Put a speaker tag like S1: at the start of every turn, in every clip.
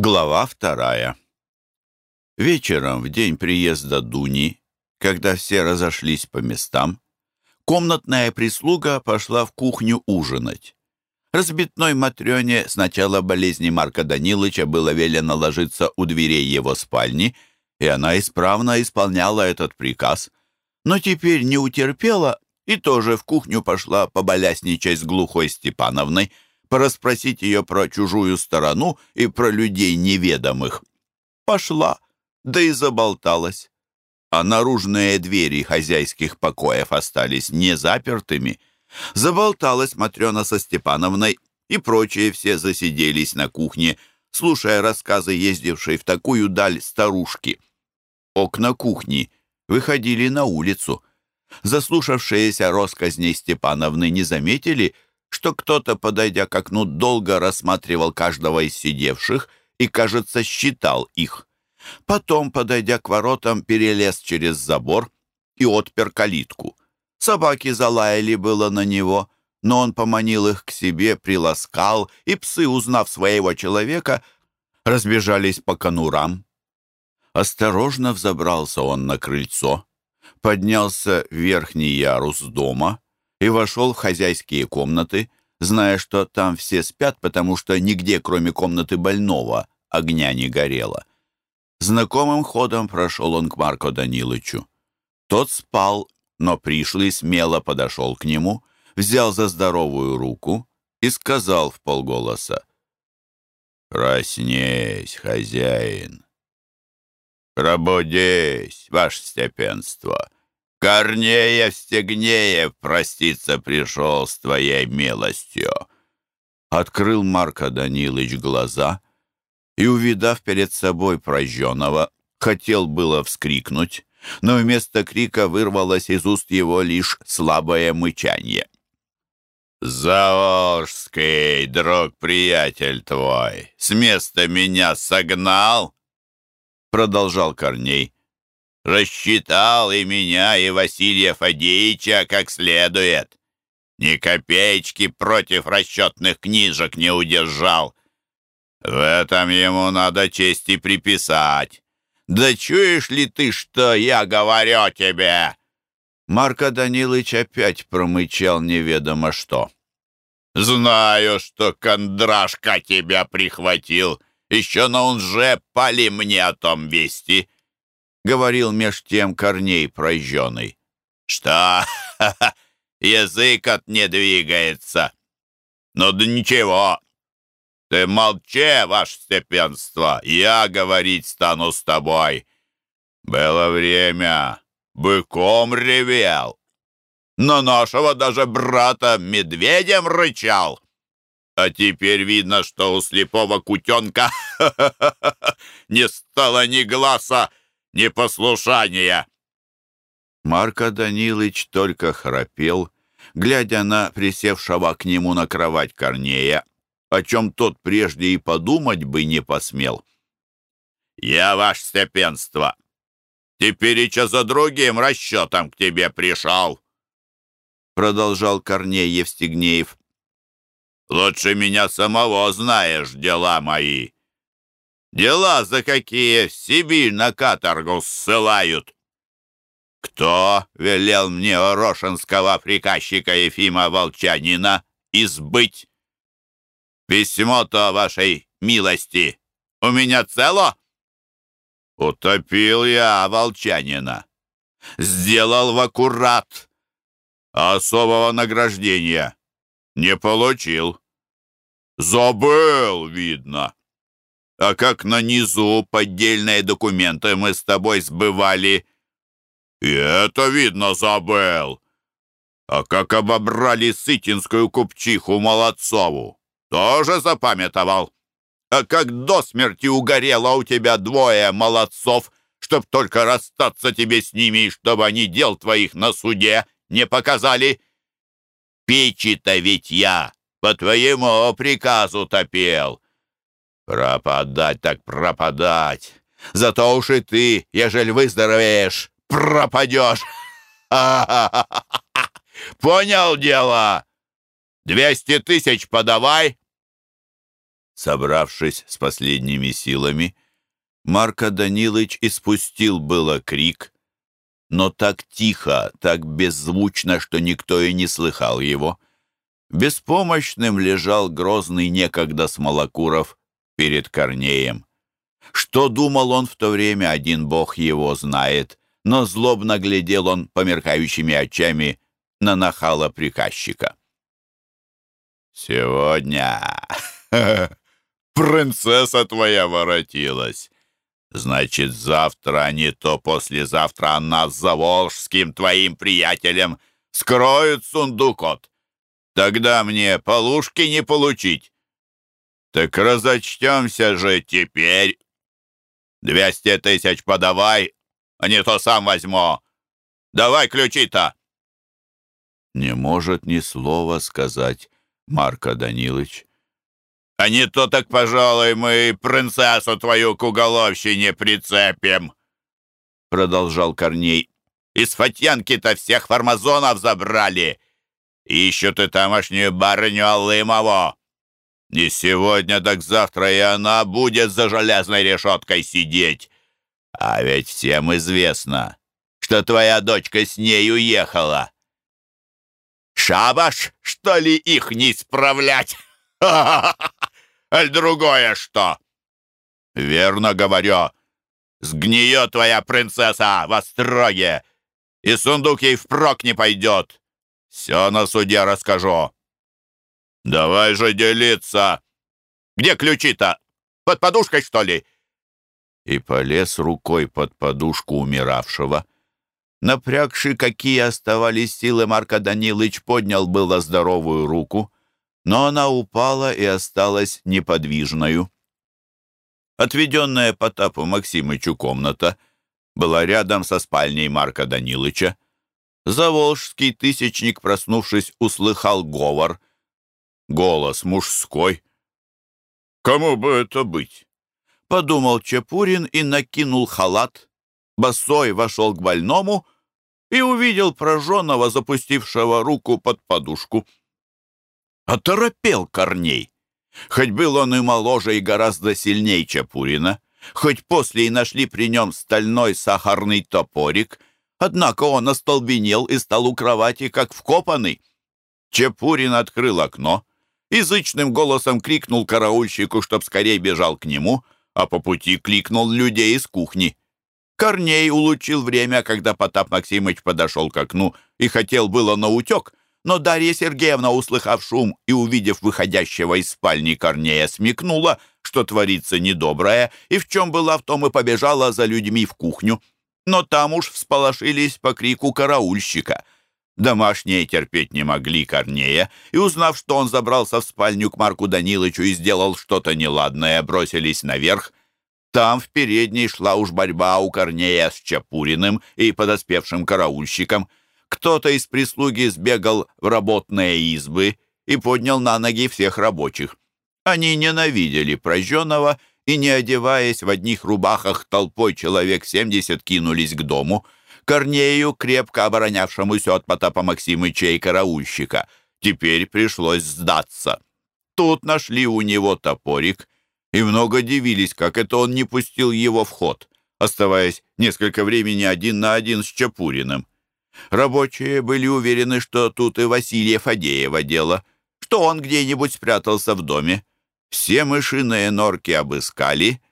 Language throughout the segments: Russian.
S1: Глава вторая. Вечером, в день приезда Дуни, когда все разошлись по местам, комнатная прислуга пошла в кухню ужинать. Разбитной Матрёне с начала болезни Марка Данилыча было велено ложиться у дверей его спальни, и она исправно исполняла этот приказ, но теперь не утерпела и тоже в кухню пошла поболясничать с глухой Степановной, порасспросить ее про чужую сторону и про людей неведомых. Пошла, да и заболталась. А наружные двери хозяйских покоев остались не запертыми. Заболталась Матрена со Степановной, и прочие все засиделись на кухне, слушая рассказы ездившей в такую даль старушки. Окна кухни выходили на улицу. Заслушавшиеся росказней Степановны не заметили, что кто-то, подойдя к окну, долго рассматривал каждого из сидевших и, кажется, считал их. Потом, подойдя к воротам, перелез через забор и отпер калитку. Собаки залаяли было на него, но он поманил их к себе, приласкал, и псы, узнав своего человека, разбежались по конурам. Осторожно взобрался он на крыльцо, поднялся в верхний ярус дома и вошел в хозяйские комнаты, зная, что там все спят, потому что нигде, кроме комнаты больного, огня не горело. Знакомым ходом прошел он к Марко Данилычу. Тот спал, но пришлый смело подошел к нему, взял за здоровую руку и сказал в полголоса. «Проснись, хозяин! Пробудись, ваше степенство! Корнеев Стегнеев проститься пришел с твоей милостью!» Открыл Марко Данилыч глаза и, увидав перед собой прожженного, хотел было вскрикнуть, но вместо крика вырвалось из уст его лишь слабое мычанье. «Заволжский, друг-приятель твой, с места меня согнал?» Продолжал Корней. «Рассчитал и меня, и Василия Фадеича как следует. Ни копеечки против расчетных книжек не удержал. В этом ему надо чести приписать. Да чуешь ли ты, что я говорю тебе?» Марко Данилович опять промычал неведомо что. «Знаю, что Кондрашка тебя прихватил. Еще на он же пали мне о том вести», — говорил меж тем Корней прожженный. «Что? Язык от не двигается. Ну да ничего. Ты молчи, ваше степенство, я говорить стану с тобой. Было время, быком ревел. На нашего даже брата медведем рычал. А теперь видно, что у слепого кутенка не стало ни глаза, ни послушания. Марко Данилыч только храпел, глядя на присевшего к нему на кровать Корнея, о чем тот прежде и подумать бы не посмел. «Я, ваше степенство, теперь еще за другим расчетом к тебе пришел», продолжал Корней Евстигнеев. «Лучше меня самого знаешь дела мои. Дела, за какие в Сибирь на каторгу ссылают. Кто велел мне Орошенского приказчика Ефима Волчанина избыть? Письмо-то вашей милости у меня цело?» Утопил я волчанина. Сделал в аккурат особого награждения не получил. Забыл, видно. А как на низу поддельные документы мы с тобой сбывали, и это, видно, забыл. А как обобрали сытинскую купчиху Молодцову, тоже запамятовал. А как до смерти угорело у тебя двое молодцов, чтоб только расстаться тебе с ними, и чтобы они дел твоих на суде не показали? Печи-то ведь я по твоему приказу топел. Пропадать так пропадать. Зато уж и ты, ежели выздоровеешь, пропадешь. Понял дело? Двести тысяч подавай. Собравшись с последними силами, Марко Данилыч испустил было крик, но так тихо, так беззвучно, что никто и не слыхал его. Беспомощным лежал грозный некогда Смолокуров перед Корнеем. Что думал он в то время, один бог его знает, но злобно глядел он померкающими очами на нахала приказчика. «Сегодня принцесса твоя воротилась. Значит, завтра, а не то послезавтра она с Заволжским твоим приятелем скроют сундукот. Тогда мне полушки не получить. Так разочтемся же теперь. Двести тысяч подавай, а не то сам возьму. Давай ключи-то. Не может ни слова сказать Марко Данилович. А не то так, пожалуй, мы принцессу твою к уголовщине прицепим, продолжал Корней. Из Фатьянки-то всех фармазонов забрали. И тамошнюю барыню Алымову. Не сегодня, так завтра и она будет за железной решеткой сидеть. А ведь всем известно, что твоя дочка с ней уехала. Шабаш, что ли, их не исправлять? Аль другое что? Верно говорю. Сгниет твоя принцесса в остроге, и сундук ей впрок не пойдет. Все на суде расскажу. Давай же делиться. Где ключи-то? Под подушкой, что ли? И полез рукой под подушку умиравшего. Напрягши, какие оставались силы, Марко Данилыч поднял было здоровую руку — но она упала и осталась неподвижною. Отведенная Потапу Максимычу комната была рядом со спальней Марка Данилыча. Заволжский тысячник, проснувшись, услыхал говор. Голос мужской. «Кому бы это быть?» Подумал Чепурин и накинул халат. Босой вошел к больному и увидел прожженного, запустившего руку под подушку. Оторопел Корней. Хоть был он и моложе, и гораздо сильней Чапурина, хоть после и нашли при нем стальной сахарный топорик, однако он остолбенел и стал у кровати, как вкопанный. Чапурин открыл окно, язычным голосом крикнул караульщику, чтоб скорее бежал к нему, а по пути кликнул людей из кухни. Корней улучил время, когда Потап Максимыч подошел к окну и хотел было наутек, но Дарья Сергеевна, услыхав шум и увидев выходящего из спальни Корнея, смекнула, что творится недоброе, и в чем была, в том и побежала за людьми в кухню. Но там уж всполошились по крику караульщика. Домашние терпеть не могли Корнея, и, узнав, что он забрался в спальню к Марку Данилычу и сделал что-то неладное, бросились наверх. Там в передней шла уж борьба у Корнея с Чапуриным и подоспевшим караульщиком. Кто-то из прислуги сбегал в работные избы и поднял на ноги всех рабочих. Они ненавидели прожженного и, не одеваясь в одних рубахах, толпой человек семьдесят кинулись к дому. Корнею, крепко оборонявшемуся от Потапа Максимыча и караульщика, теперь пришлось сдаться. Тут нашли у него топорик и много дивились, как это он не пустил его в ход, оставаясь несколько времени один на один с Чапуриным. Рабочие были уверены, что тут и Василия Фадеева дело, что он где-нибудь спрятался в доме. Все мышиные норки обыскали,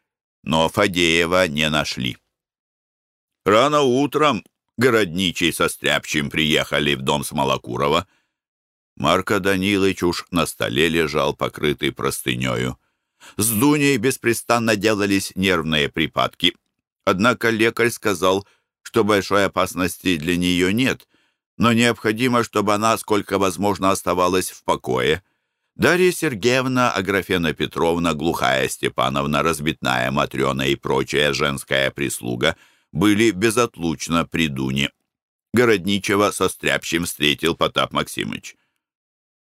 S1: но Фадеева не нашли. Рано утром городничий со Стряпчим приехали в дом Смолокурова. Марко Данилыч уж на столе лежал, покрытый простынею. С Дуней беспрестанно делались нервные припадки. Однако лекарь сказал, что большой опасности для нее нет, но необходимо, чтобы она сколько возможно оставалась в покое. Дарья Сергеевна, Аграфена Петровна, Глухая Степановна, Разбитная Матрена и прочая женская прислуга были безотлучно при Дуне. Городничего со стряпщим встретил Потап Максимыч.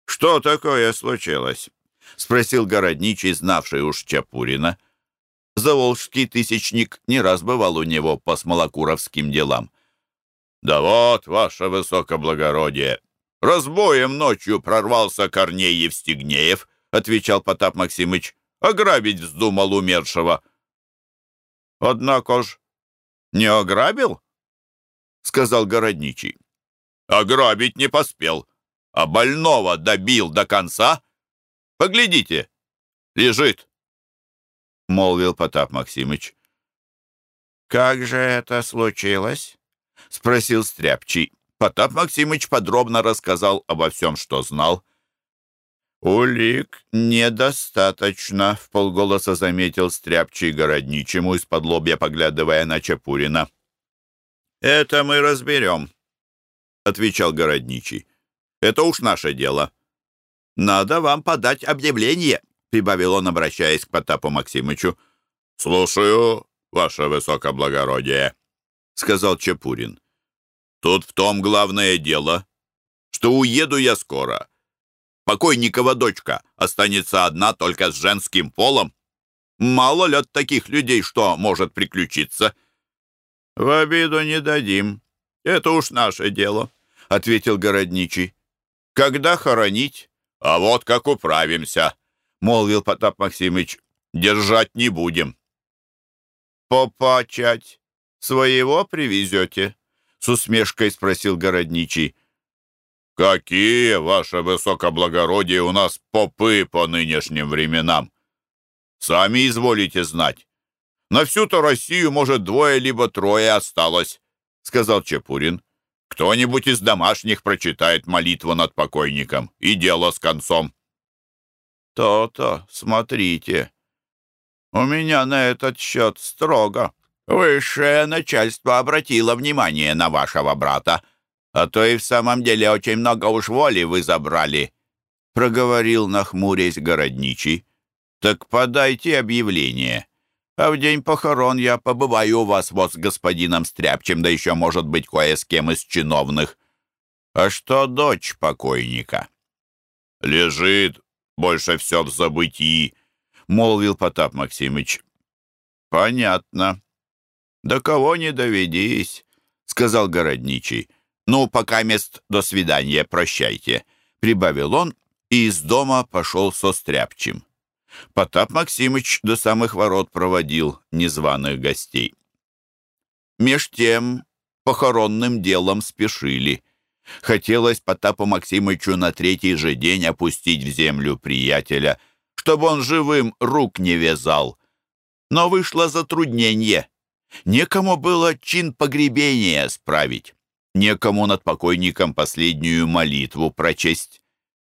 S1: «Что такое случилось?» — спросил городничий, знавший уж Чапурина. Заволжский тысячник не раз бывал у него по смолокуровским делам. «Да вот, ваше высокоблагородие, разбоем ночью прорвался Корней Евстигнеев», отвечал Потап Максимыч. ограбить вздумал умершего». «Однако ж не ограбил?» — сказал городничий. «Ограбить не поспел, а больного добил до конца. Поглядите, лежит», — молвил Потап Максимыч.
S2: «Как же это случилось?» — спросил Стряпчий.
S1: Потап Максимыч подробно рассказал обо всем, что знал.
S2: «Улик недостаточно», — в полголоса заметил Стряпчий городничему, из-под лобья поглядывая на Чапурина.
S1: «Это мы разберем», — отвечал городничий. «Это уж наше дело». «Надо вам подать объявление», — прибавил он, обращаясь к Потапу Максимычу. «Слушаю, ваше высокоблагородие», — сказал Чапурин. «Тут в том главное дело, что уеду я скоро. Покойникова дочка останется одна только с женским полом. Мало ли от таких людей, что может приключиться».
S2: «В обиду не дадим. Это уж наше дело», — ответил городничий. «Когда хоронить?»
S1: «А вот как управимся», — молвил Потап Максимыч. «Держать не будем».
S2: «Попачать своего привезете?» — с усмешкой спросил городничий.
S1: «Какие, ваше высокоблагородие, у нас попы по нынешним временам! Сами изволите знать. На всю-то Россию, может, двое либо трое осталось», — сказал Чепурин. «Кто-нибудь из домашних прочитает молитву над покойником, и дело с концом».
S2: «То-то, смотрите. У меня на этот счет строго. Высшее начальство обратило внимание на вашего брата, а то и в самом деле очень много уж воли вы забрали», — проговорил, нахмурясь городничий. «Так подайте объявление. А в день похорон я побываю у вас вот с господином Стряпчем, да еще, может быть, кое с кем из чиновных. А что дочь покойника?»
S1: «Лежит, больше все в забытии», — молвил Потап Максимыч.
S2: «Понятно. До кого не доведись», — сказал городничий. «Ну, пока мест до свидания, прощайте», — прибавил он и из дома пошел со стряпчим. Потап Максимыч до самых ворот проводил незваных гостей. Меж тем похоронным делом спешили. Хотелось Потапу Максимычу на третий же день опустить в землю приятеля, чтобы он живым рук не вязал. Но вышло затруднение. Некому было чин погребения справить некому над покойником последнюю молитву прочесть.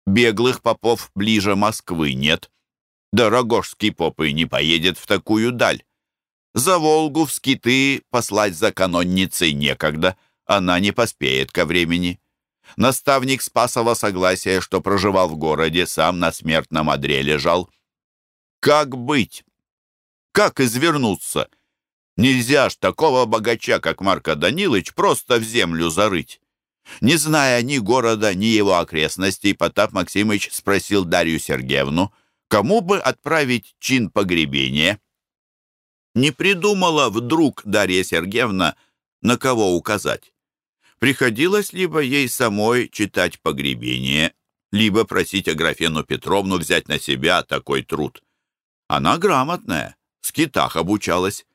S2: Беглых попов ближе Москвы нет. Дорогожский поп и не поедет в такую даль. За Волгу в скиты послать за канонницей некогда, она не поспеет ко времени. Наставник Спасова согласия, что проживал в городе, сам на смертном одре лежал. Как быть? Как извернуться? — Нельзя ж такого богача, как Марко Данилович, просто в землю зарыть. Не зная ни города, ни его окрестностей, Потап Максимыч спросил Дарью Сергеевну, кому бы отправить чин погребения. Не придумала вдруг Дарья Сергеевна, на кого указать. Приходилось либо ей самой читать погребение, либо просить Аграфену Петровну взять на себя такой труд. Она грамотная, в скитах обучалась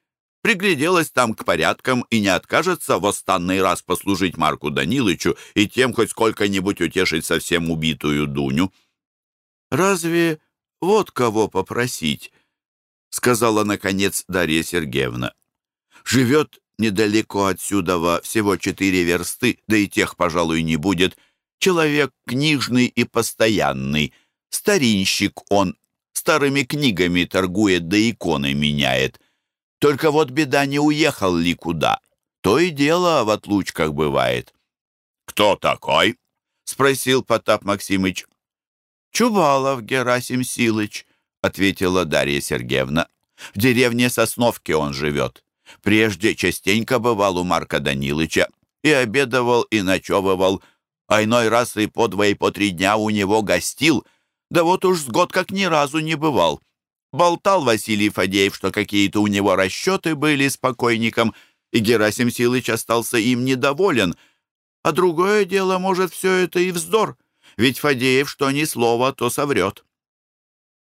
S2: пригляделась там к порядкам и не откажется в останный раз послужить Марку Данилычу и тем хоть сколько-нибудь утешить совсем убитую Дуню. «Разве вот кого попросить?» — сказала, наконец, Дарья Сергеевна. «Живет недалеко отсюда, всего четыре версты, да и тех, пожалуй, не будет. Человек книжный и постоянный, старинщик он, старыми книгами торгует, да иконы меняет». Только вот беда не уехал ли куда. То и дело в отлучках бывает.
S1: «Кто такой?»
S2: — спросил Потап Максимыч. «Чубалов Герасим Силыч», — ответила Дарья Сергеевна. «В деревне Сосновке он живет. Прежде частенько бывал у Марка Данилыча и обедовал, и ночевывал, а иной раз и по два, и по три дня у него гостил, да вот уж с год как ни разу не бывал. Болтал Василий Фадеев, что какие-то у него расчеты были с покойником, и Герасим Силыч остался им недоволен. А другое дело, может, все это и вздор, ведь Фадеев что ни слова, то соврет.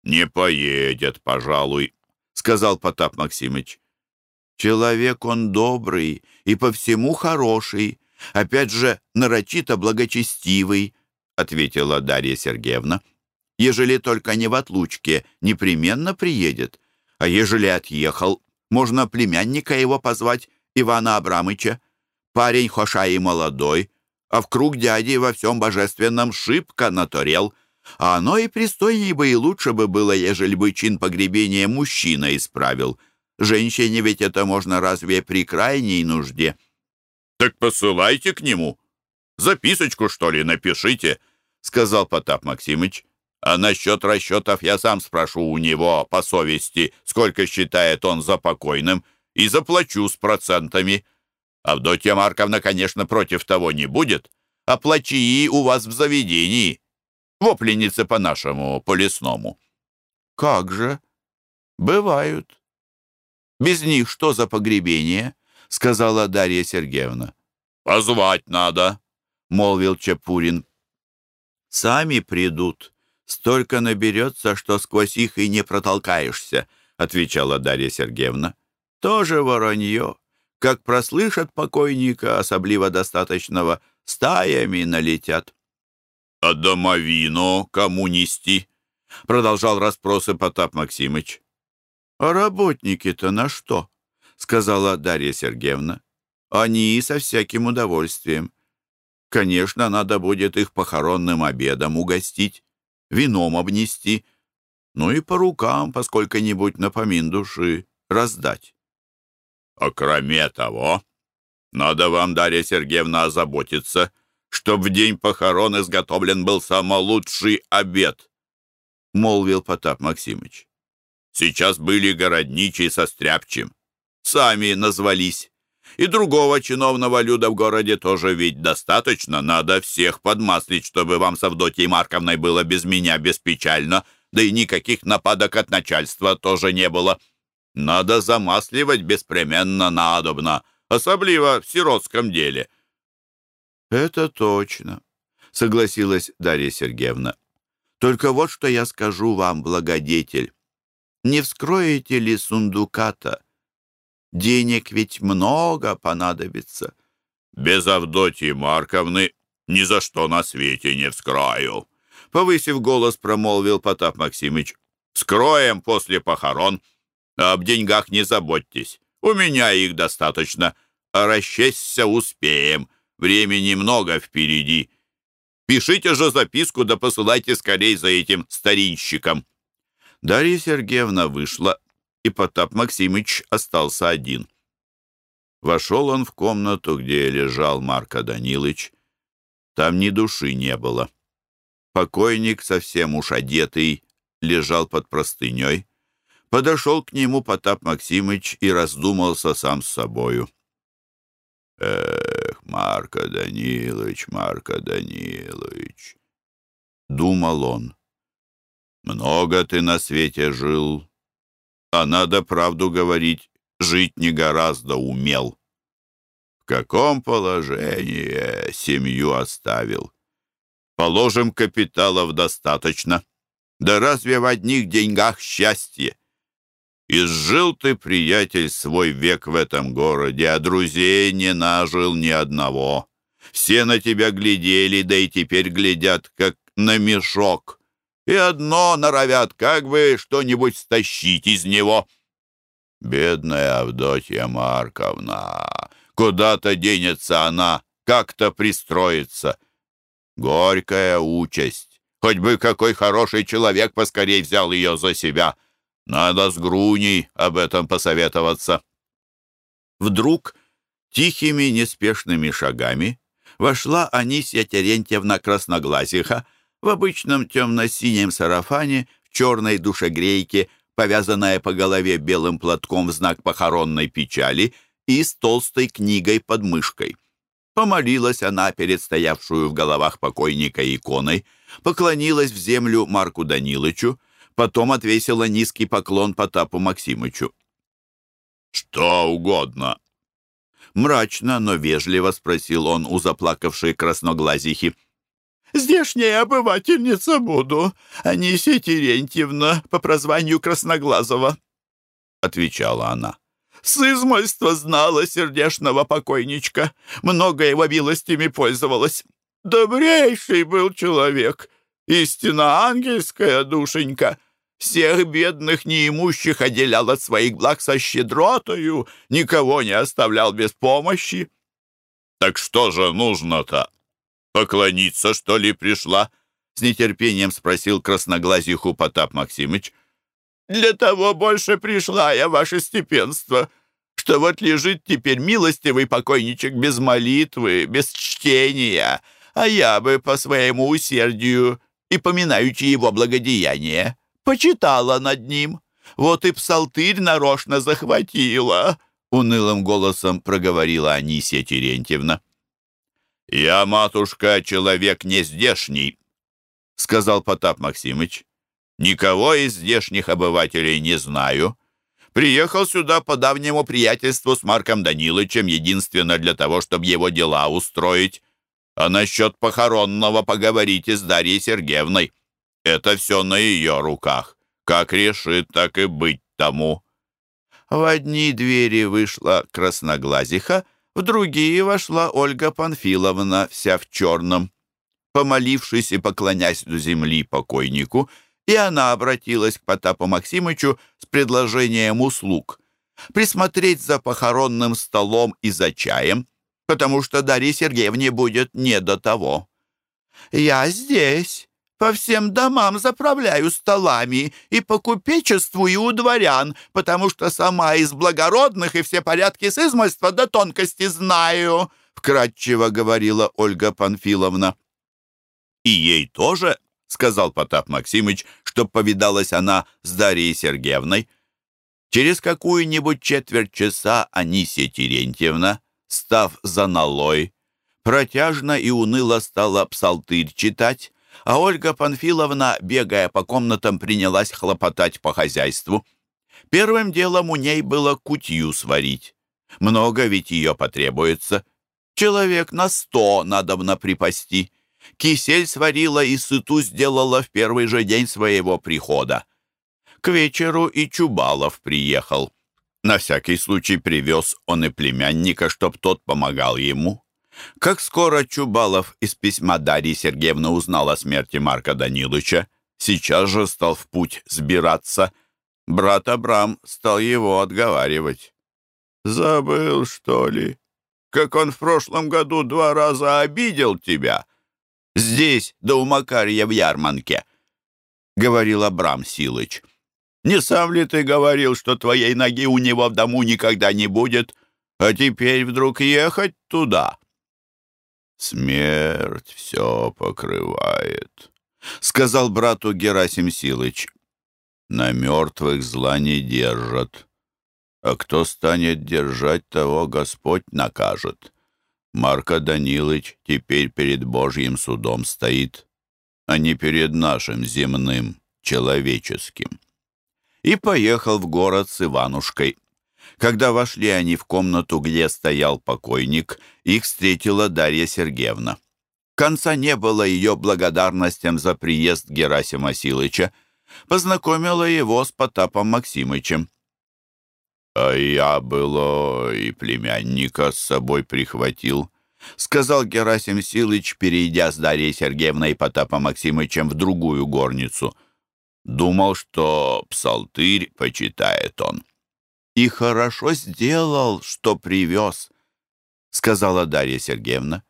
S1: «Не поедет, пожалуй», — сказал Потап Максимыч.
S2: «Человек он добрый и по всему хороший, опять же нарочито благочестивый», — ответила Дарья Сергеевна. «Ежели только не в отлучке, непременно приедет, а ежели отъехал, можно племянника его позвать, Ивана Абрамыча. Парень хоша и молодой, а в круг дяди во всем божественном шибко наторел. А оно и пристойней бы и лучше бы было, ежели бы чин погребения мужчина исправил. Женщине ведь это можно разве при крайней нужде?»
S1: «Так посылайте к нему. Записочку, что ли, напишите», — сказал Потап Максимыч. «А насчет расчетов я сам спрошу у него по совести, сколько считает он за покойным, и заплачу с процентами. Авдотья Марковна, конечно, против того не будет, а плачи у вас в заведении. Вопленницы по-нашему, по-лесному».
S2: «Как же? Бывают. Без них что за погребение?» — сказала Дарья Сергеевна.
S1: «Позвать надо», — молвил Чепурин.
S2: «Сами придут. Столько наберется, что сквозь их и не протолкаешься», — отвечала Дарья Сергеевна. «Тоже воронье. Как прослышат покойника, особливо достаточного, стаями налетят».
S1: «А домовину кому нести?» — продолжал расспросы Потап Максимыч.
S2: «А работники-то на что?» — сказала Дарья Сергеевна. «Они со всяким удовольствием. Конечно, надо будет их похоронным обедом угостить, вином обнести, ну и по рукам, поскольку-нибудь напомин души, раздать».
S1: «А кроме того, надо вам, Дарья Сергеевна, озаботиться, чтоб в день похорон изготовлен был самый лучший обед», — молвил Потап Максимыч. «Сейчас были городничий со стряпчим сами назвались. И другого чиновного люда в городе тоже ведь достаточно. Надо всех подмаслить, чтобы вам с Авдотьей Марковной было без меня беспечально, да и никаких нападок от начальства тоже не было. Надо замасливать беспременно надобно, особливо в сиротском деле».
S2: «Это точно», — согласилась Дарья Сергеевна. «Только вот что я скажу вам, благодетель. Не вскроете ли сундуката? Денег ведь много понадобится.
S1: Без Авдотьи Марковны ни за что на свете не вскрою. Повысив голос, промолвил Потап Максимыч. Скроем после похорон. А об деньгах не заботьтесь. У меня их достаточно. А расчесться успеем. Времени много впереди. Пишите же записку, да посылайте скорей за этим старинщиком».
S2: Дарья Сергеевна вышла и Потап Максимыч остался один. Вошел он в комнату, где лежал Марко Данилыч. Там ни души не было. Покойник, совсем уж одетый, лежал под простыней. Подошел к нему Потап Максимыч и раздумался сам с собою. «Эх, Марко Данилович, Марко Данилович!» Думал он. «Много ты на свете жил, а надо правду говорить, жить не гораздо умел. В каком положении семью оставил? Положим, капиталов достаточно. Да разве в одних деньгах счастье? Изжил ты, приятель, свой век в этом городе, а друзей не нажил ни одного. Все на тебя глядели, да и теперь глядят, как на мешок и одно норовят как бы что-нибудь стащить из него. Бедная Авдотья Марковна, куда-то денется она, как-то пристроится. Горькая участь. Хоть бы какой хороший человек поскорей взял ее за себя. Надо с Груней об этом посоветоваться. Вдруг тихими неспешными шагами вошла Анисья Терентьевна Красноглазиха, в обычном темно-синем сарафане, в черной душегрейке, повязанная по голове белым платком в знак похоронной печали и с толстой книгой под мышкой. Помолилась она перед стоявшую в головах покойника иконой, поклонилась в землю Марку Данилычу, потом отвесила низкий поклон Потапу Максимычу.
S1: «Что угодно!»
S2: Мрачно, но вежливо спросил он у заплакавшей красноглазихи. Здешняя обывательница буду, Анисия Терентьевна, по прозванию Красноглазова», — отвечала она. «С измольства знала сердешного покойничка, много его милостями пользовалась. Добрейший был человек, истинно ангельская душенька» всех бедных неимущих отделял от своих благ со щедротою, никого не оставлял без помощи.
S1: «Так что же нужно-то? Поклониться, что ли, пришла?» С нетерпением спросил красноглазиху Потап Максимыч.
S2: «Для того больше пришла я, ваше степенство, что вот лежит теперь милостивый покойничек без молитвы, без чтения, а я бы по своему усердию и поминаючи его благодеяние почитала над ним. Вот и псалтырь нарочно захватила», — унылым голосом проговорила Анисия Терентьевна.
S1: «Я, матушка, человек не здешний», — сказал Потап Максимыч. «Никого из здешних обывателей не знаю. Приехал сюда по давнему приятельству с Марком Данилычем единственно для того, чтобы его дела устроить. А насчет похоронного поговорите с Дарьей Сергеевной. Это все на ее руках. Как решит, так и быть тому».
S2: В одни двери вышла красноглазиха, в другие вошла Ольга Панфиловна, вся в черном. Помолившись и поклонясь до земли покойнику, и она обратилась к Потапу Максимычу с предложением услуг. Присмотреть за похоронным столом и за чаем, потому что Дарье Сергеевне будет не до того. «Я здесь», по всем домам заправляю столами и по купечеству, и у дворян, потому что сама из благородных и все порядки с измольства до тонкости знаю», — вкратчиво говорила Ольга Панфиловна.
S1: «И ей тоже?» — сказал Потап Максимыч, чтоб повидалась она с Дарьей Сергеевной.
S2: Через какую-нибудь четверть часа Анисия Терентьевна, став за налой, протяжно и уныло стала псалтырь читать, а Ольга Панфиловна, бегая по комнатам, принялась хлопотать по хозяйству. Первым делом у ней было кутью сварить. Много ведь ее потребуется. Человек на сто надобно припасти. Кисель сварила и сыту сделала в первый же день своего прихода. К вечеру и Чубалов приехал. На всякий случай привез он и племянника, чтоб тот помогал ему. Как скоро Чубалов из письма Дарьи Сергеевны узнал о смерти Марка Данилыча, сейчас же стал в путь сбираться. Брат Абрам стал его отговаривать. «Забыл, что ли? Как он в прошлом году два раза обидел тебя? Здесь, да у Макарья в Ярманке», — говорил Абрам Силыч. «Не сам ли ты говорил, что твоей ноги у него в дому никогда не будет, а теперь вдруг ехать туда?» «Смерть все покрывает», — сказал брату Герасим Силыч. «На мертвых зла не держат, а кто станет держать, того Господь накажет. Марко Данилыч теперь перед Божьим судом стоит, а не перед нашим земным, человеческим». И поехал в город с Иванушкой. Когда вошли они в комнату, где стоял покойник, их встретила Дарья Сергеевна. Конца не было ее благодарностям за приезд Герасима Силыча. Познакомила его с Потапом Максимычем. «А я было и племянника с собой прихватил», — сказал Герасим Силыч, перейдя с Дарьей Сергеевной и Потапом Максимычем в другую горницу. Думал, что псалтырь почитает он. «И хорошо сделал, что привез», — сказала Дарья Сергеевна.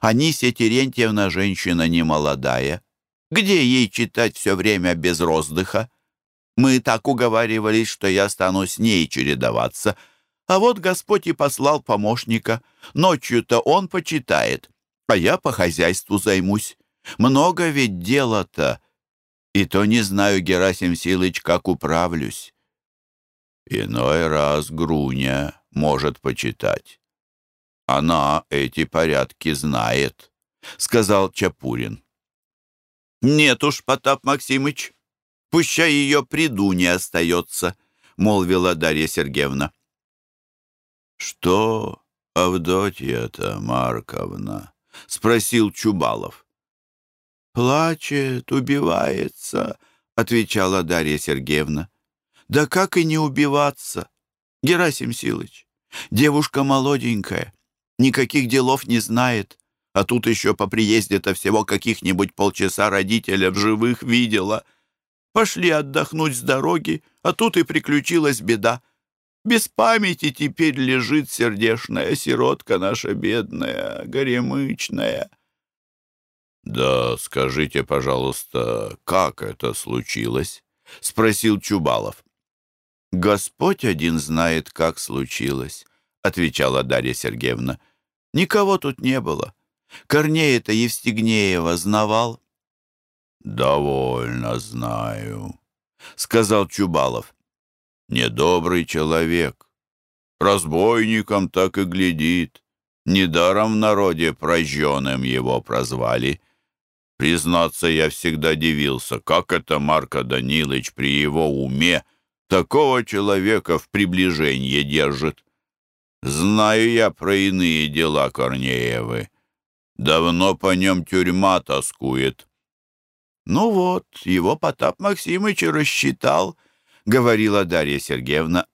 S2: «Анисия Терентьевна женщина немолодая. Где ей читать все время без роздыха? Мы так уговаривались, что я стану с ней чередоваться. А вот Господь и послал помощника. Ночью-то он почитает, а я по хозяйству займусь. Много ведь дела-то. И то не знаю, Герасим Силыч, как управлюсь». Иной раз Груня может почитать. Она эти порядки знает, — сказал Чапурин. Нет уж, Потап Максимыч, пущай ее при Дуне остается, — молвила Дарья Сергеевна. Что Авдотья-то, Марковна? — спросил Чубалов. «Плачет, убивается», — отвечала Дарья Сергеевна. «Да как и не убиваться, Герасим Силыч? Девушка молоденькая, никаких делов не знает, а тут еще по приезде-то всего каких-нибудь полчаса родителя в живых видела. Пошли отдохнуть с дороги, а тут и приключилась беда. Без памяти теперь лежит сердешная сиротка наша бедная, горемычная».
S1: «Да скажите, пожалуйста, как это случилось?» — спросил Чубалов.
S2: «Господь один знает, как случилось», — отвечала Дарья Сергеевна. «Никого тут не было. Корнея-то Евстигнеева знавал».
S1: «Довольно знаю», — сказал Чубалов. «Недобрый человек. Разбойником так и глядит. Недаром в народе прожженным его прозвали». Признаться, я всегда дивился, как это Марко Данилович при его уме такого человека в приближении держит. Знаю я про иные дела Корнеевы. Давно по нем тюрьма тоскует.
S2: «Ну вот, его Потап Максимыч рассчитал», — говорила Дарья Сергеевна.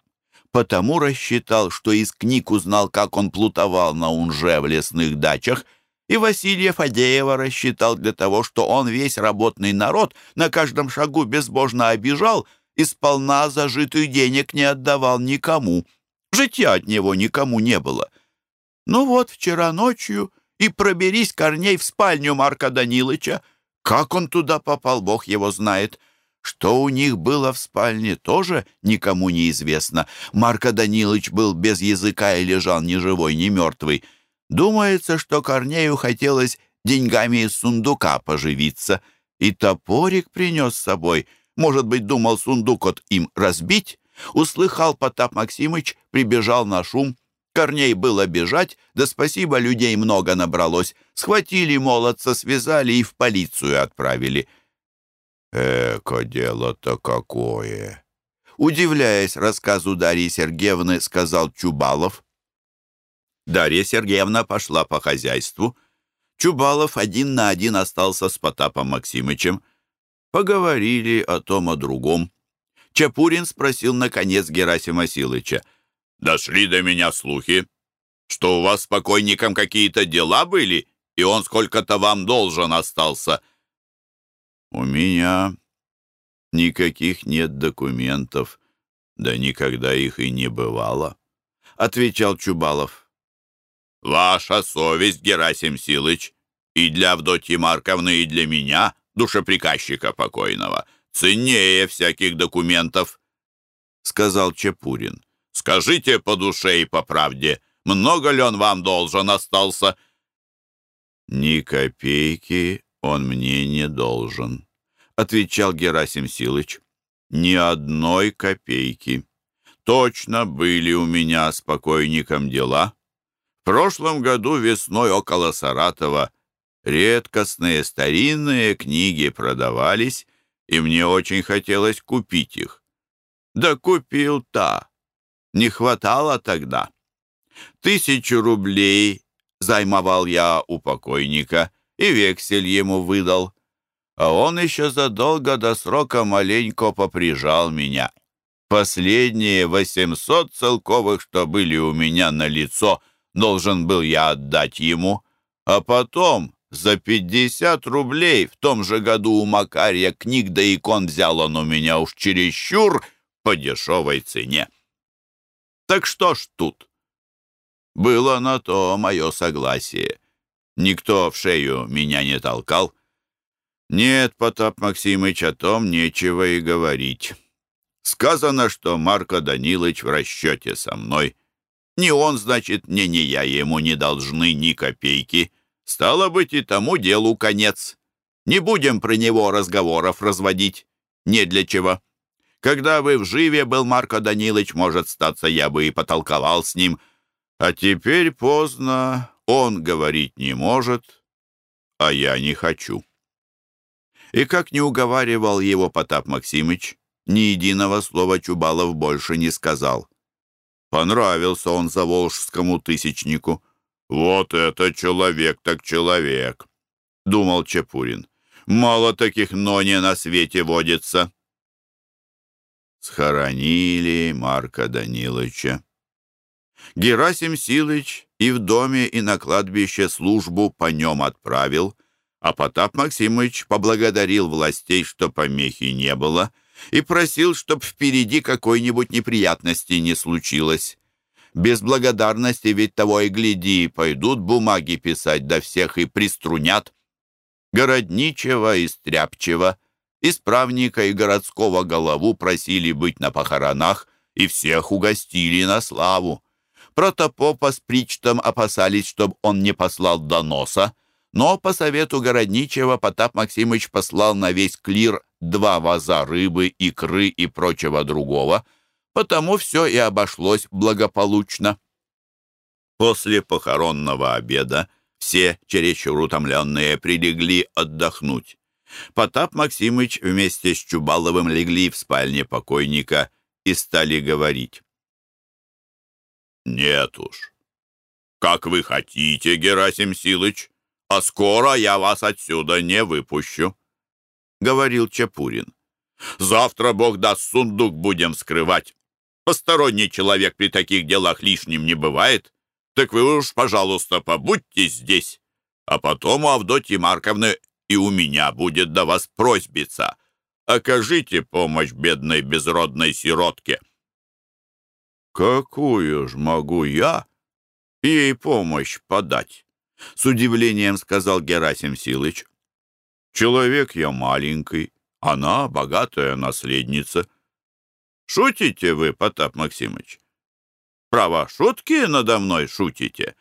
S2: «Потому рассчитал, что из книг узнал, как он плутовал на унже в лесных дачах — и Василия Фадеева рассчитал для того, что он весь работный народ на каждом шагу безбожно обижал и сполна зажитых денег не отдавал никому. Житья от него никому не было. Ну вот, вчера ночью и проберись Корней в спальню Марка Данилыча. Как он туда попал, бог его знает. Что у них было в спальне, тоже никому не известно. Марко Данилович был без языка и лежал ни живой, ни мертвый. Думается, что Корнею хотелось деньгами из сундука поживиться, и топорик принес с собой. Может быть, думал сундук от им разбить? Услыхал Потап Максимыч, прибежал на шум. Корней было бежать, да спасибо, людей много набралось. Схватили молодца, связали и в полицию отправили.
S1: «Эко дело-то какое!»
S2: Удивляясь рассказу Дарьи Сергеевны, сказал Чубалов. Дарья Сергеевна пошла по хозяйству. Чубалов один на один остался с Потапом Максимычем. Поговорили о том, о другом. Чапурин спросил, наконец, Герасима Силыча.
S1: «Дошли до меня слухи, что у вас с покойником какие-то дела были, и он сколько-то вам должен остался».
S2: «У меня никаких нет документов, да никогда их и не бывало», — отвечал Чубалов.
S1: Ваша совесть, Герасим Силыч, и для Авдотьи Марковны, и для меня, душеприказчика покойного, ценнее всяких документов, — сказал Чепурин. Скажите по душе и по правде, много ли он вам должен остался?
S2: Ни копейки он мне не должен, — отвечал Герасим Силыч. Ни одной копейки. Точно были у меня с покойником дела, прошлом году весной около Саратова редкостные старинные книги продавались, и мне очень хотелось купить их. Да купил-то. Не хватало тогда. Тысячу рублей займовал я у покойника и вексель ему выдал. А он еще задолго до срока маленько поприжал меня. Последние восемьсот целковых, что были у меня на лицо, должен был я отдать ему, а потом за пятьдесят рублей в том же году у Макария книг да икон взял он у меня уж чересчур по дешевой цене. Так что ж тут? Было на то мое согласие. Никто в шею меня не толкал. Нет, Потап Максимыч, о том нечего и говорить. Сказано, что Марко Данилович в расчете со мной — ни он, значит, ни, ни я ему не должны ни копейки. Стало быть, и тому делу конец. Не будем про него разговоров разводить. Не для чего. Когда вы в живе был Марко Данилович, может, статься, я бы и потолковал с ним. А теперь поздно, он говорить не может, а я не хочу. И как не уговаривал его Потап Максимыч, ни единого слова Чубалов больше не сказал. Понравился он заволжскому тысячнику. «Вот это человек так человек!» — думал Чепурин.
S1: Мало таких нони на свете водится.
S2: Схоронили Марка Даниловича. Герасим Силыч и в доме, и на кладбище службу по нем отправил, а Потап Максимович поблагодарил властей, что помехи не было, и просил, чтоб впереди какой-нибудь неприятности не случилось. Без благодарности ведь того и гляди, пойдут бумаги писать, до всех и приструнят. Городничего и Стряпчего, исправника и городского голову просили быть на похоронах, и всех угостили на славу. Протопопа с Причтом опасались, чтобы он не послал доноса, но по совету Городничего Потап Максимыч послал на весь клир два ваза рыбы, икры и прочего другого, потому все и обошлось благополучно. После похоронного обеда все, чересчур утомленные, прилегли отдохнуть. Потап Максимыч вместе с Чубаловым легли в спальне покойника и стали говорить.
S1: «Нет уж. Как вы хотите, Герасим Силыч, а скоро я вас отсюда не выпущу», — говорил Чапурин. «Завтра, Бог даст, сундук будем вскрывать. Посторонний человек при таких делах лишним не бывает. Так вы уж, пожалуйста, побудьте здесь, а потом у Авдотьи Марковны и у меня будет до вас просьбица. Окажите помощь бедной безродной сиротке».
S2: «Какую ж могу я ей помощь подать?» С удивлением сказал Герасим Силыч. «Человек я маленький, она богатая наследница». «Шутите вы, Потап Максимыч?» «Право, шутки надо мной шутите?»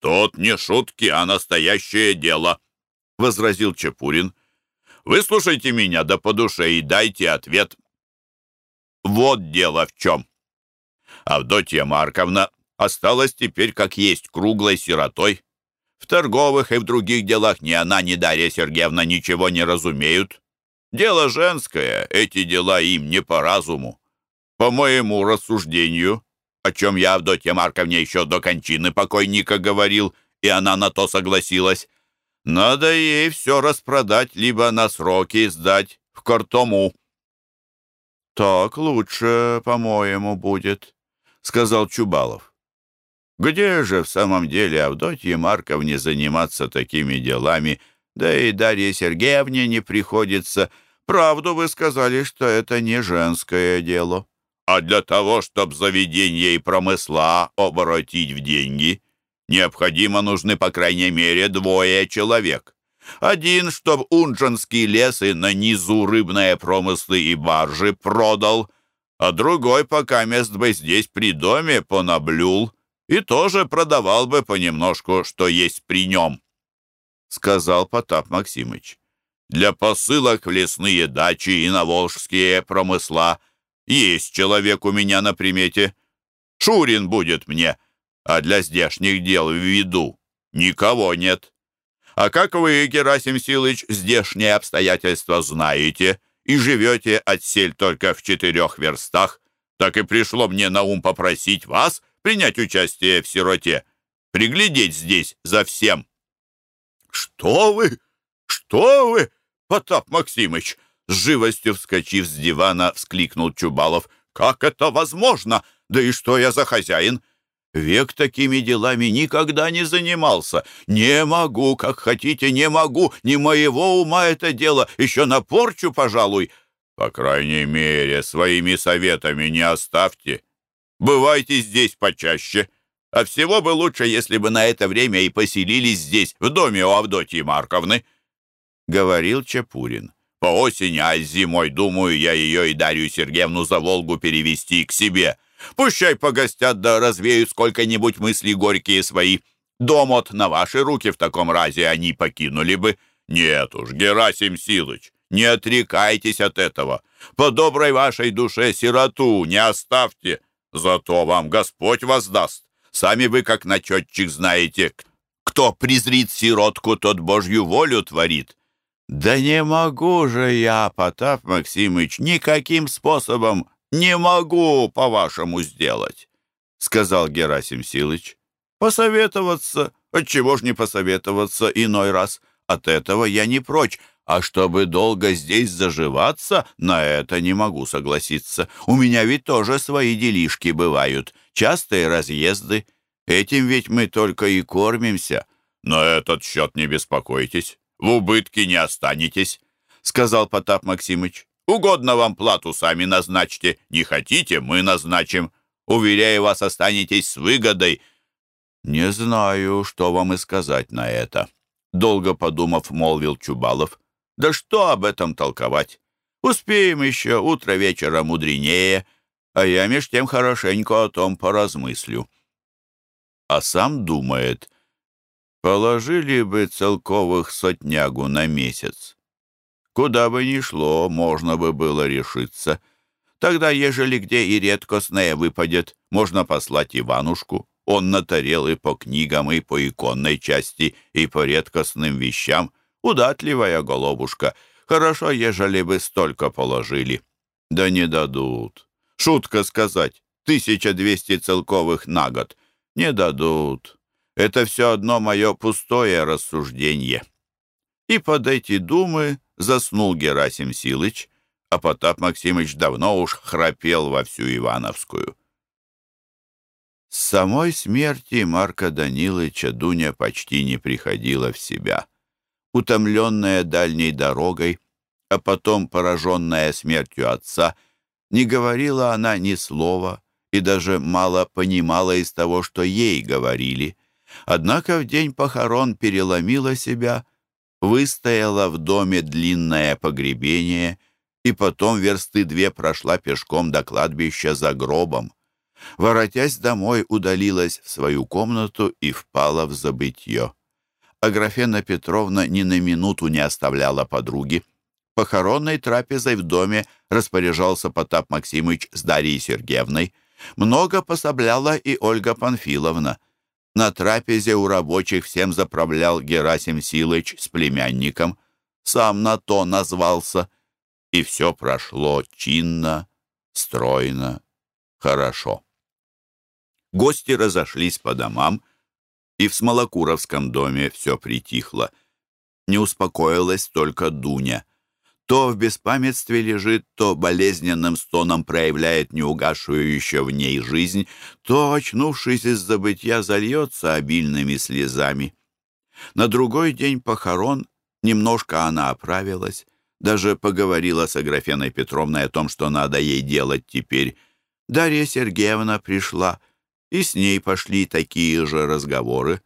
S1: «Тут не шутки, а настоящее дело», — возразил Чепурин. «Выслушайте меня да по душе и дайте ответ». «Вот дело в чем. Авдотья Марковна осталась теперь как есть круглой сиротой. В торговых и в других делах ни она, ни Дарья Сергеевна ничего не разумеют. Дело женское, эти дела им не по разуму. По моему рассуждению, о чем я Авдотья Марковне еще до кончины покойника говорил, и она на то согласилась, надо ей все распродать, либо на сроки сдать в картому.
S2: «Так лучше, по-моему, будет», сказал Чубалов. Где же в самом деле Авдотье Марковне заниматься такими делами, да и Дарье Сергеевне не приходится. Правду вы сказали, что это не женское дело.
S1: А для того, чтобы заведение и промысла оборотить в деньги, необходимо нужны, по крайней мере, двое человек. Один, чтоб Унжанский лес и на низу рыбные промыслы и баржи продал, а другой пока мест бы здесь при доме понаблюл и тоже продавал бы понемножку, что есть при нем», — сказал Потап Максимыч. «Для посылок в лесные дачи и на волжские промысла есть человек у меня на примете. Шурин будет мне, а для здешних дел в виду никого нет. А как вы, Герасим Силыч, здешние обстоятельства знаете?» и живете отсель только в четырех верстах, так и пришло мне на ум попросить вас принять участие в сироте, приглядеть здесь за всем». «Что вы? Что вы, Потап Максимыч?» С живостью вскочив с дивана, вскликнул Чубалов. «Как это возможно? Да и что я за хозяин? Век такими делами никогда не занимался. Не могу, как хотите, не могу. Не моего ума это дело. Еще на порчу, пожалуй. По крайней мере, своими советами не оставьте. Бывайте здесь почаще. А всего бы лучше, если бы на это время и поселились здесь, в доме у Авдотьи Марковны, — говорил Чапурин. По осени, а зимой, думаю, я ее и Дарью Сергеевну за Волгу перевести к себе. Пущай погостят да развеют сколько-нибудь мысли горькие свои. Дом от на ваши руки в таком разе они покинули бы. Нет уж, Герасим Силыч, не отрекайтесь от этого. По доброй вашей душе сироту не оставьте. Зато вам Господь воздаст. Сами вы, как начетчик, знаете, кто презрит сиротку, тот Божью волю творит. Да не могу же я, Потап Максимыч, никаким способом «Не могу, по-вашему, сделать», — сказал Герасим Силыч. «Посоветоваться? Отчего ж не посоветоваться иной раз? От этого я не прочь.
S2: А чтобы долго здесь заживаться, на это не могу согласиться. У меня ведь тоже свои делишки бывают, частые разъезды. Этим ведь мы только и кормимся.
S1: На этот счет не беспокойтесь, в убытке не останетесь, сказал Потап Максимыч. Угодно вам плату сами назначьте, не хотите, мы назначим. Уверяю вас, останетесь с выгодой.
S2: Не знаю, что вам и сказать на это. Долго подумав, молвил Чубалов. Да что об этом толковать? Успеем еще, утро вечера мудренее, а я меж тем хорошенько о том поразмыслю. А сам думает, положили бы целковых сотнягу на месяц. Куда бы ни шло, можно бы было решиться. Тогда, ежели где и редкостное выпадет, можно послать Иванушку. Он натарел и по книгам, и по иконной части, и по редкостным вещам — Удатливая голубушка. Хорошо, ежели бы столько положили. Да не дадут. Шутка сказать. 1200 целковых на год. Не дадут. Это все одно мое пустое рассуждение. И под эти думы заснул Герасим Силыч, а Потап Максимыч давно уж храпел во всю Ивановскую. С самой смерти Марка Данилыча Дуня почти не приходила в себя утомленная дальней дорогой, а потом пораженная смертью отца, не говорила она ни слова и даже мало понимала из того, что ей говорили. Однако в день похорон переломила себя, выстояла в доме длинное погребение и потом версты две прошла пешком до кладбища за гробом. Воротясь домой, удалилась в свою комнату и впала в забытье. Аграфена Петровна ни на минуту не оставляла подруги. Похоронной трапезой в доме распоряжался Потап Максимыч с Дарьей Сергеевной. Много пособляла и Ольга Панфиловна. На трапезе у рабочих всем заправлял Герасим Силыч с племянником. Сам на то назвался. И все прошло чинно, стройно, хорошо. Гости разошлись по домам, и в Смолокуровском доме все притихло. Не успокоилась только Дуня. То в беспамятстве лежит, то болезненным стоном проявляет неугасшую еще в ней жизнь, то, очнувшись из забытья, зальется обильными слезами. На другой день похорон немножко она оправилась, даже поговорила с Аграфеной Петровной о том, что надо ей делать теперь. Дарья Сергеевна пришла — и с ней пошли такие же разговоры.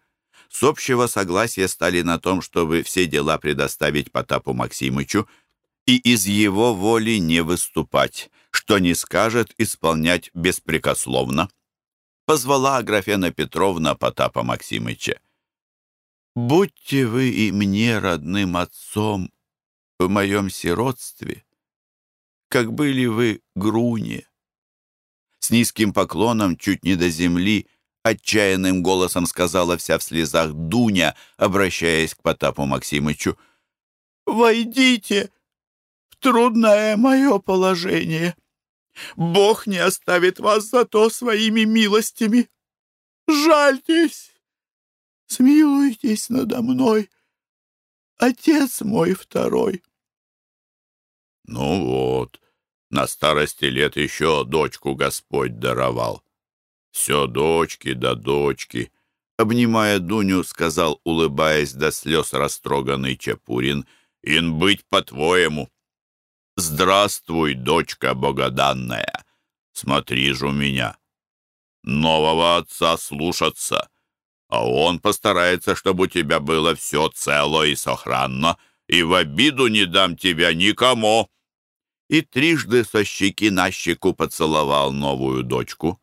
S2: С общего согласия стали на том, чтобы все дела предоставить Потапу Максимычу и из его воли не выступать, что не скажет исполнять беспрекословно. Позвала Аграфена Петровна Потапа Максимыча. «Будьте вы и мне родным отцом в моем сиротстве, как были вы Груне, с низким поклоном, чуть не до земли, отчаянным голосом сказала вся в слезах Дуня, обращаясь к Потапу Максимычу. «Войдите трудное мое положение. Бог не оставит вас зато своими милостями. Жальтесь, смилуйтесь надо мной, отец мой второй».
S1: «Ну вот», на старости лет еще дочку Господь даровал. Все дочки да дочки. Обнимая Дуню, сказал, улыбаясь до слез растроганный Чапурин, «Ин быть по-твоему». «Здравствуй, дочка богоданная, смотри же у меня. Нового отца слушаться, а он постарается, чтобы у тебя было все цело и сохранно, и в обиду не дам тебя никому» и трижды со щеки на щеку поцеловал новую дочку.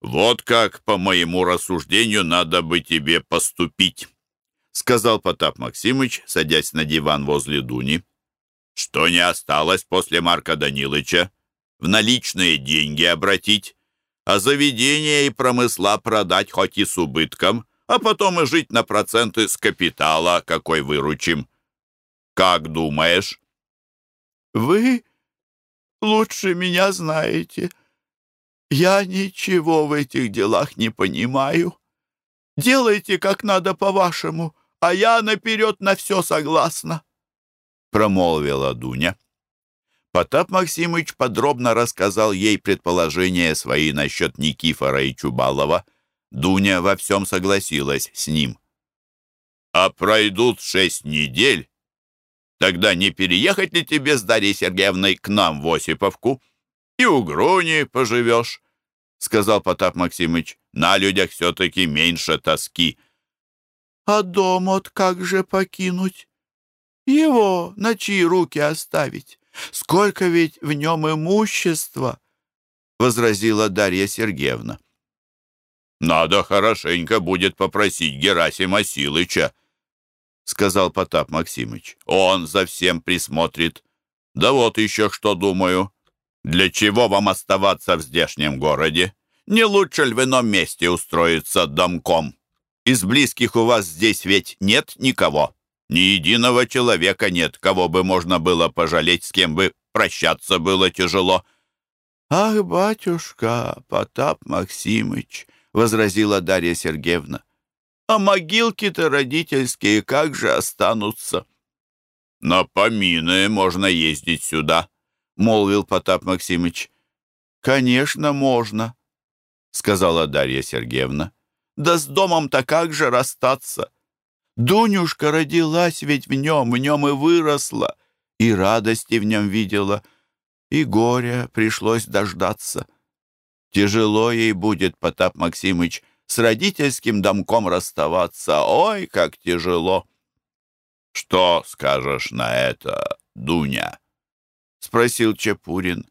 S1: «Вот как, по моему рассуждению, надо бы тебе поступить», сказал Потап Максимыч, садясь на диван возле Дуни. «Что не осталось после Марка Данилыча? В наличные деньги обратить, а заведения и промысла продать хоть и с убытком, а потом и жить на проценты с капитала, какой выручим. Как думаешь?»
S2: Вы лучше меня знаете. Я ничего в этих делах не понимаю. Делайте, как надо, по-вашему, а я наперед на все согласна. Промолвила Дуня. Потап Максимыч подробно рассказал ей предположения свои насчет Никифора и Чубалова. Дуня во всем согласилась с ним. «А пройдут шесть недель, тогда не переехать ли тебе с Дарьей Сергеевной к нам в Осиповку? И у Груни поживешь», — сказал Потап Максимыч. «На людях все-таки меньше тоски».
S3: «А дом от как же покинуть? Его на чьи руки оставить?» Сколько ведь в нем имущества!» — возразила Дарья Сергеевна.
S1: «Надо хорошенько будет попросить Герасима Силыча», — сказал Потап Максимыч. «Он за всем присмотрит. Да вот еще что думаю. Для чего вам оставаться в здешнем городе? Не лучше ли в ином месте устроиться домком? Из близких у вас здесь ведь нет никого?» Ни единого человека нет, кого бы можно было пожалеть, с кем бы прощаться было тяжело.
S3: «Ах, батюшка, Потап Максимыч!» — возразила Дарья Сергеевна. «А могилки-то родительские как же останутся?»
S1: «На помины можно ездить сюда», — молвил Потап Максимыч.
S3: «Конечно, можно», — сказала Дарья Сергеевна. «Да с домом-то как же расстаться? Дунюшка родилась ведь в нем, в нем и выросла, и радости в нем видела, и горя пришлось дождаться. Тяжело ей будет, Потап Максимыч, с родительским домком расставаться. Ой, как тяжело!»
S1: «Что скажешь на это, Дуня?» — спросил Чепурин.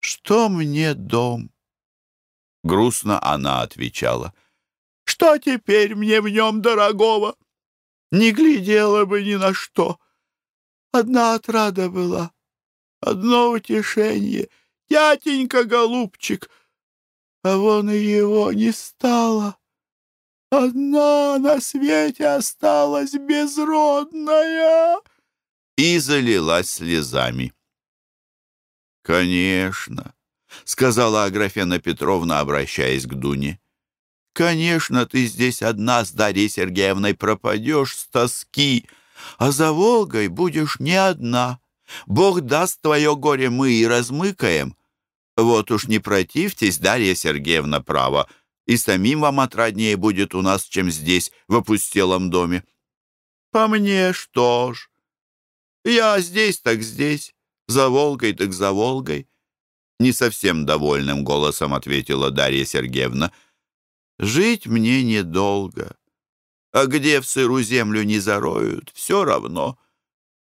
S3: «Что мне дом?»
S2: Грустно она отвечала —
S3: что теперь мне в нем дорогого? Не глядела бы ни на что. Одна отрада была, одно утешение. Тятенька, голубчик, а вон и его не стало. Одна на свете осталась безродная.
S2: И залилась слезами. «Конечно», — сказала Аграфена Петровна, обращаясь к Дуне. Конечно, ты здесь одна с Дарьей Сергеевной пропадешь с тоски, а за Волгой будешь не одна. Бог даст твое горе мы и размыкаем. Вот уж не противьтесь, Дарья Сергеевна, право, и самим вам отраднее будет у нас, чем здесь, в опустелом доме.
S3: По мне что ж, я здесь так здесь, за Волгой так за Волгой.
S2: Не совсем довольным голосом ответила Дарья Сергеевна — Жить мне недолго. А где в сыру землю не зароют, все равно.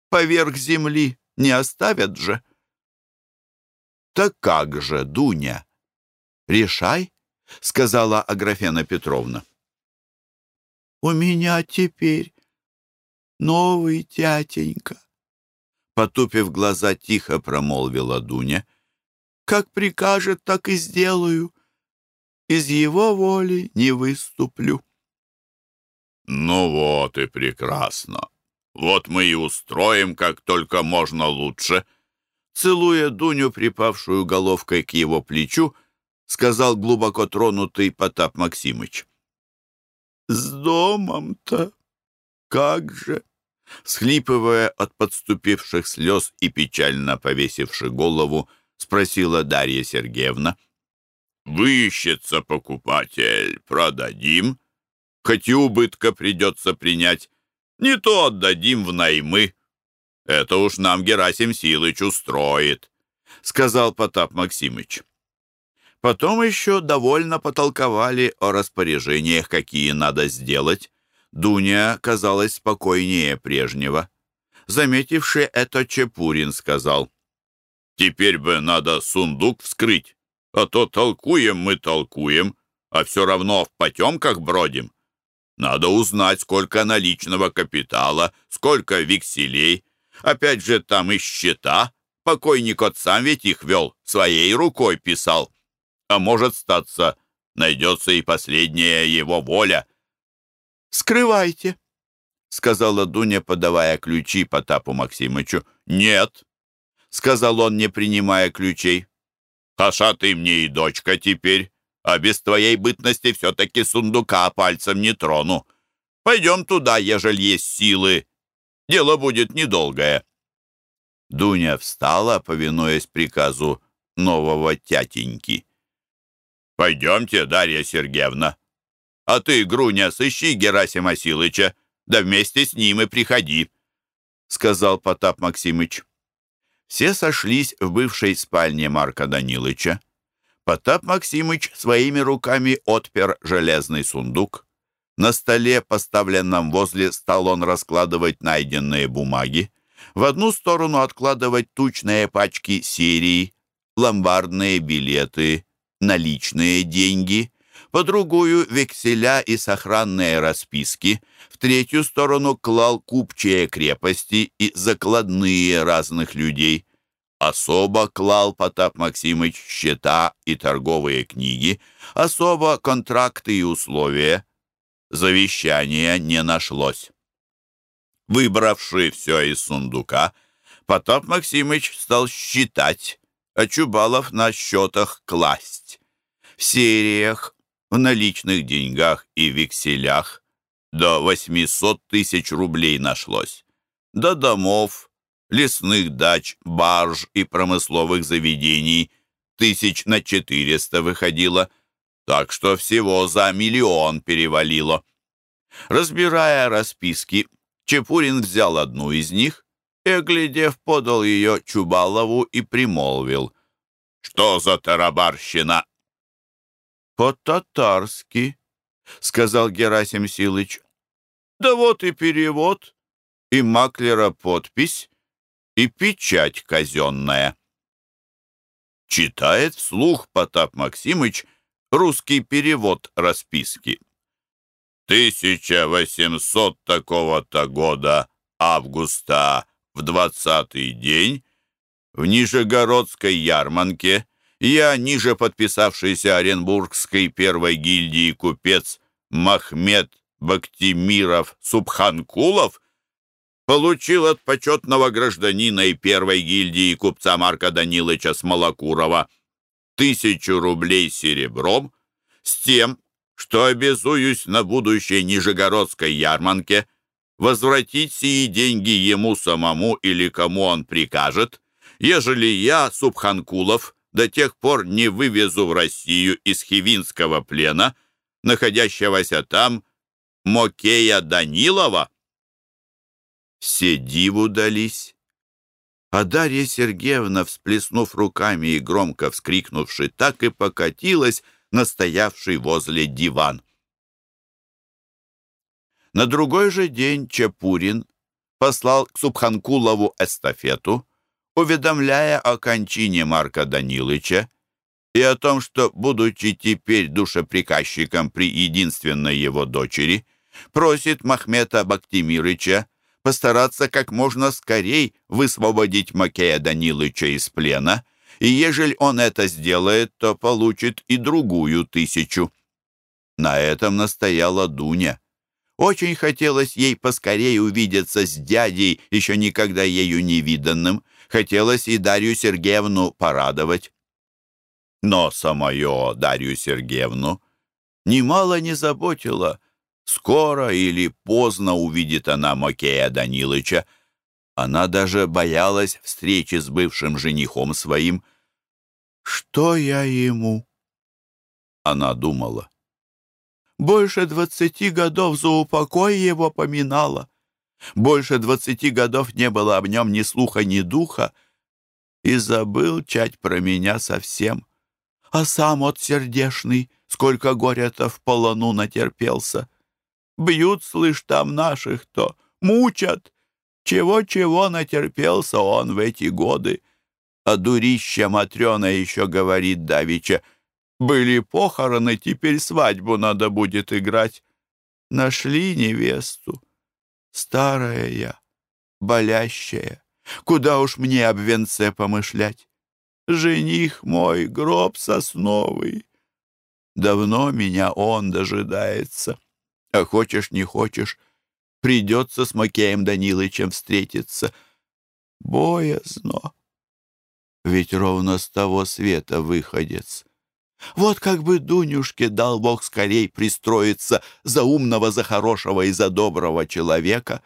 S2: Поверх земли не оставят же. Так как же, Дуня? Решай, сказала Аграфена Петровна.
S3: У меня теперь новый тятенька.
S2: Потупив глаза, тихо промолвила Дуня.
S3: Как прикажет, так и сделаю из его воли не выступлю».
S1: «Ну вот и прекрасно. Вот мы и устроим как только можно лучше».
S2: Целуя Дуню, припавшую головкой к его плечу, сказал глубоко тронутый Потап Максимыч.
S3: «С домом-то как же!»
S2: Схлипывая от подступивших слез и печально повесивши голову, спросила Дарья Сергеевна.
S1: Выищется покупатель, продадим. Хоть и убытка придется принять, не то отдадим в наймы. Это уж нам Герасим Силыч устроит, — сказал Потап Максимыч.
S2: Потом еще довольно потолковали о распоряжениях, какие надо сделать. Дуня казалась спокойнее прежнего. Заметивший это, Чепурин сказал,
S1: «Теперь бы надо сундук вскрыть а то толкуем мы толкуем, а все равно в потемках бродим. Надо узнать, сколько наличного капитала, сколько векселей. Опять же, там и счета. Покойник от сам ведь их вел, своей рукой писал. А может статься, найдется и последняя его воля.
S3: «Скрывайте», —
S2: сказала Дуня, подавая ключи Потапу Максимычу.
S1: «Нет», —
S2: сказал он, не принимая ключей.
S1: Хаша ты мне и дочка теперь, а без твоей бытности все-таки сундука пальцем не трону. Пойдем туда, ежели есть силы. Дело будет недолгое».
S2: Дуня встала, повинуясь приказу нового тятеньки.
S1: «Пойдемте, Дарья Сергеевна. А ты, Груня, сыщи Герасима Силыча, да вместе с ним и приходи», — сказал Потап Максимыч. Все сошлись в бывшей спальне Марка Данилыча. Потап Максимыч своими руками отпер железный сундук. На столе, поставленном возле, стал он раскладывать найденные бумаги. В одну сторону откладывать тучные пачки серии, ломбардные билеты, наличные деньги, по другую — векселя и сохранные расписки, в третью сторону клал купчие крепости и закладные разных людей. Особо клал Потап Максимыч счета и торговые книги, особо контракты и условия. Завещания не нашлось. Выбравший все из сундука, Потап Максимыч стал считать, а Чубалов на счетах класть. В сериях, в наличных деньгах и векселях до 800 тысяч рублей нашлось. До домов, лесных дач, барж и промысловых заведений тысяч на 400 выходило, так что всего за миллион перевалило. Разбирая расписки, Чепурин взял одну из них и, оглядев, подал ее Чубалову и примолвил. «Что за тарабарщина?»
S2: «По-татарски», — сказал Герасим Силыч. «Да вот и перевод, и маклера подпись, и печать казенная».
S1: Читает вслух Потап Максимыч русский перевод расписки. 1800 такого-то года августа в двадцатый день в Нижегородской ярманке я, ниже подписавшийся Оренбургской первой гильдии купец Махмед Бактимиров Субханкулов, получил от почетного гражданина и первой гильдии купца Марка Данилыча Смолокурова тысячу рублей серебром с тем, что обязуюсь на будущей Нижегородской ярманке возвратить сии деньги ему самому или кому он прикажет, ежели я, Субханкулов, до тех пор не вывезу в Россию из Хивинского плена, находящегося там Мокея Данилова.
S2: Все диву дались. А Дарья Сергеевна, всплеснув руками и громко вскрикнувши, так и покатилась, настоявший возле диван. На другой же день Чапурин послал к Субханкулову эстафету, уведомляя о кончине Марка Данилыча и о том, что, будучи теперь душеприказчиком при единственной его дочери, просит Махмета Бактимирыча постараться как можно скорей высвободить Макея Данилыча из плена и ежели он это сделает, то получит и другую тысячу. На этом настояла Дуня. Очень хотелось ей поскорее увидеться с дядей, еще никогда ею не виданным. Хотелось и Дарью Сергеевну порадовать. Но самое Дарью Сергеевну немало не заботило, скоро или поздно увидит она Макея Данилыча. Она даже боялась встречи с бывшим женихом своим, что я ему? Она думала. Больше двадцати годов за упокой его поминала. Больше двадцати годов не было об нем ни слуха, ни духа. И забыл чать про меня совсем. А сам от сердешный, сколько горя-то в полону натерпелся. Бьют, слышь, там наших-то, мучат. Чего-чего натерпелся он в эти годы. А дурища Матрена еще говорит Давича. Были похороны, теперь свадьбу надо будет играть. Нашли невесту. Старая я, болящая. Куда уж мне об венце помышлять? Жених мой, гроб сосновый. Давно меня он дожидается. А хочешь, не хочешь, придется с Макеем Данилычем встретиться. Боязно ведь ровно с того света выходец. Вот как бы Дунюшке дал Бог скорей пристроиться за умного, за хорошего и за доброго человека.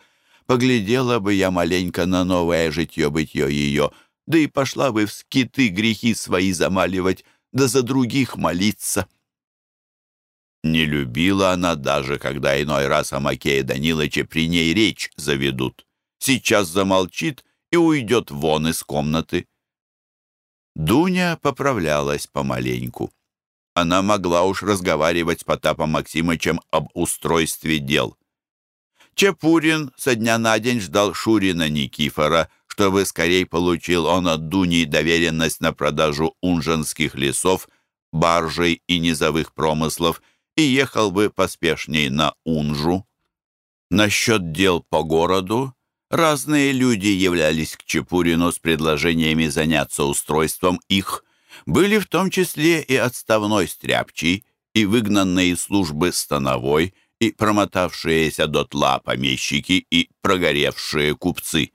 S3: Поглядела бы я маленько на новое житье-бытье ее, да и пошла бы в скиты грехи свои замаливать, да за других молиться. Не любила она даже, когда иной раз о Макее Данилыче при ней речь заведут. Сейчас замолчит и уйдет вон из комнаты. Дуня поправлялась помаленьку. Она могла уж разговаривать с Потапом Максимычем об устройстве дел. Чепурин со дня на день ждал Шурина Никифора, чтобы скорей получил он от Дуни доверенность на продажу унженских лесов, баржей и низовых промыслов и ехал бы поспешней на Унжу. Насчет дел по городу разные люди являлись к Чепурину с предложениями заняться устройством их. Были в том числе и отставной стряпчий, и выгнанные из службы становой, и промотавшиеся дотла помещики, и прогоревшие купцы.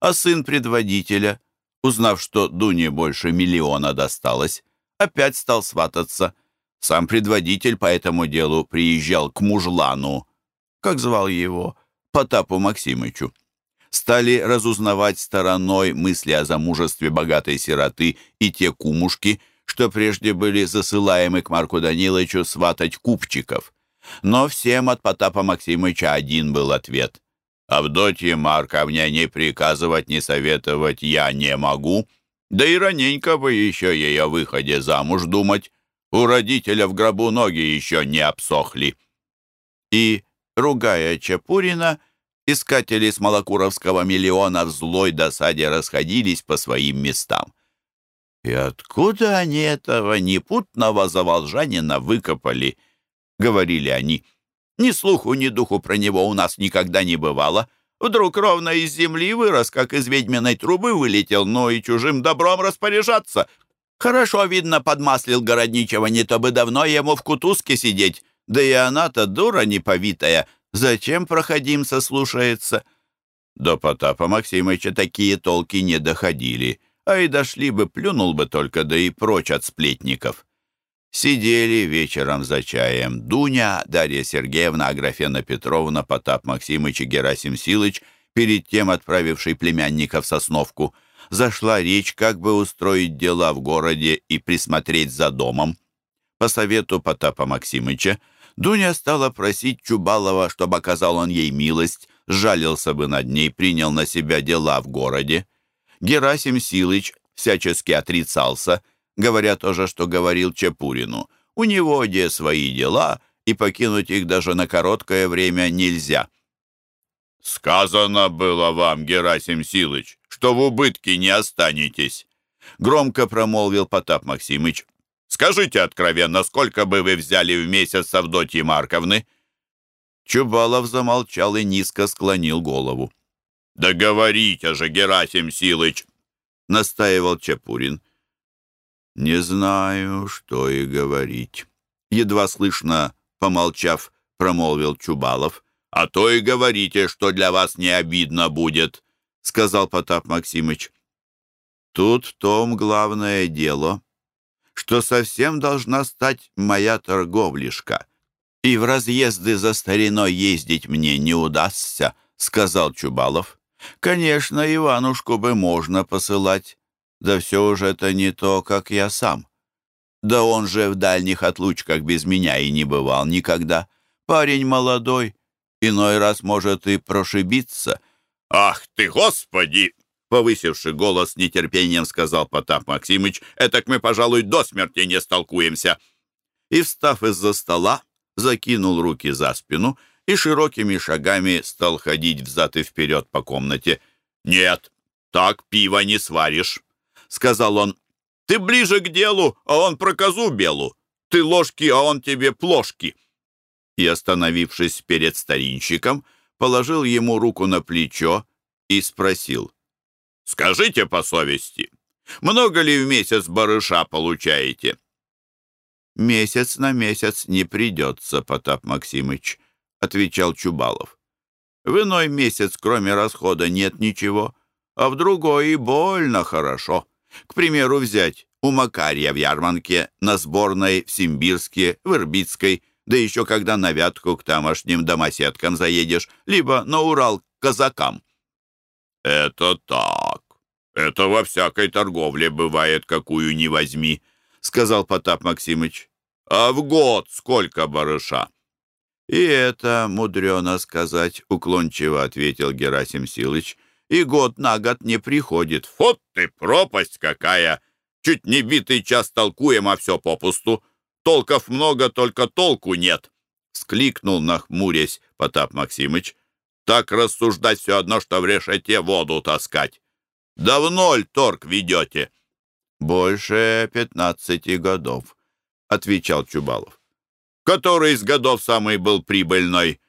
S3: А сын предводителя, узнав, что Дуне больше миллиона досталось, опять стал свататься. Сам предводитель по этому делу приезжал к мужлану, как звал его, Потапу Максимычу. Стали разузнавать стороной мысли о замужестве богатой сироты и те кумушки, что прежде были засылаемы к Марку Даниловичу сватать купчиков. Но всем от Потапа Максимыча один был ответ. «Авдотье Марковне не приказывать, не советовать я не могу, да и раненько бы еще ей о выходе замуж думать. У родителя в гробу ноги еще не обсохли». И, ругая Чапурина, искатели с Малокуровского миллиона в злой досаде расходились по своим местам. «И откуда они этого непутного заволжанина выкопали?» — говорили они. «Ни слуху, ни духу про него у нас никогда не бывало. Вдруг ровно из земли вырос, как из ведьминой трубы вылетел, но и чужим добром распоряжаться. Хорошо, видно, подмаслил городничего, не то бы давно ему в кутузке сидеть. Да и она-то дура неповитая. Зачем проходимца слушается?» До Потапа Максимыча такие толки не доходили, а и дошли бы, плюнул бы только, да и прочь от сплетников. Сидели вечером за чаем Дуня, Дарья Сергеевна, Аграфена Петровна, Потап Максимыч и Герасим Силыч, перед тем отправивший племянника в Сосновку. Зашла речь, как бы устроить дела в городе и присмотреть за домом. По совету Потапа Максимыча Дуня стала просить Чубалова, чтобы оказал он ей милость, сжалился бы над ней, принял на себя дела в городе. Герасим Силыч всячески отрицался, говоря тоже, что говорил Чепурину. У него где свои дела, и покинуть их даже на короткое время нельзя. «Сказано было вам, Герасим Силыч, что в убытке не останетесь», — громко промолвил Потап Максимыч. «Скажите откровенно, сколько бы вы взяли в месяц с Авдотьи Марковны?» Чубалов замолчал и низко склонил голову. «Да говорите же, Герасим Силыч!» — настаивал Чапурин. «Не знаю, что и говорить». Едва слышно, помолчав, промолвил Чубалов. «А то и говорите, что для вас не обидно будет», — сказал Потап Максимыч. «Тут в том главное дело, что совсем должна стать моя торговлишка, и в разъезды за стариной ездить мне не удастся», — сказал Чубалов. «Конечно, Иванушку бы можно посылать, да все уже это не то, как я сам. Да он же в дальних отлучках без меня и не бывал никогда. Парень молодой, иной раз может и прошибиться. «Ах ты, Господи!» Повысивший голос с нетерпением сказал Потап Максимыч, «Этак мы, пожалуй, до смерти не столкуемся». И, встав из-за стола, закинул руки за спину и широкими шагами стал ходить взад и вперед по комнате. «Нет, так пиво не сваришь сказал он. «Ты ближе к делу, а он про козу белу. Ты ложки, а он тебе плошки». И, остановившись перед старинщиком, положил ему руку на плечо и спросил. «Скажите по совести, много ли в месяц барыша получаете?» «Месяц на месяц не придется, Потап Максимыч», — отвечал Чубалов. «В иной месяц, кроме расхода, нет ничего, а в другой и больно хорошо». К примеру, взять у Макария в Ярманке, на сборной в Симбирске, в Ирбитской, да еще когда на Вятку к тамошним домоседкам заедешь, либо на Урал к
S2: казакам».
S1: «Это так. Это во всякой торговле бывает, какую ни возьми», — сказал Потап Максимыч. «А в год сколько барыша?»
S2: «И это мудрено сказать», — уклончиво ответил Герасим Силыч. «И год на год не приходит».
S1: «Вот ты пропасть какая! Чуть не битый час толкуем, а все попусту. Толков много, только толку нет!» — скликнул, нахмурясь, Потап Максимыч. «Так рассуждать все одно, что в решете воду таскать. Давно ль торг ведете?»
S2: «Больше пятнадцати годов», — отвечал Чубалов.
S1: «Который из годов самый был прибыльной?»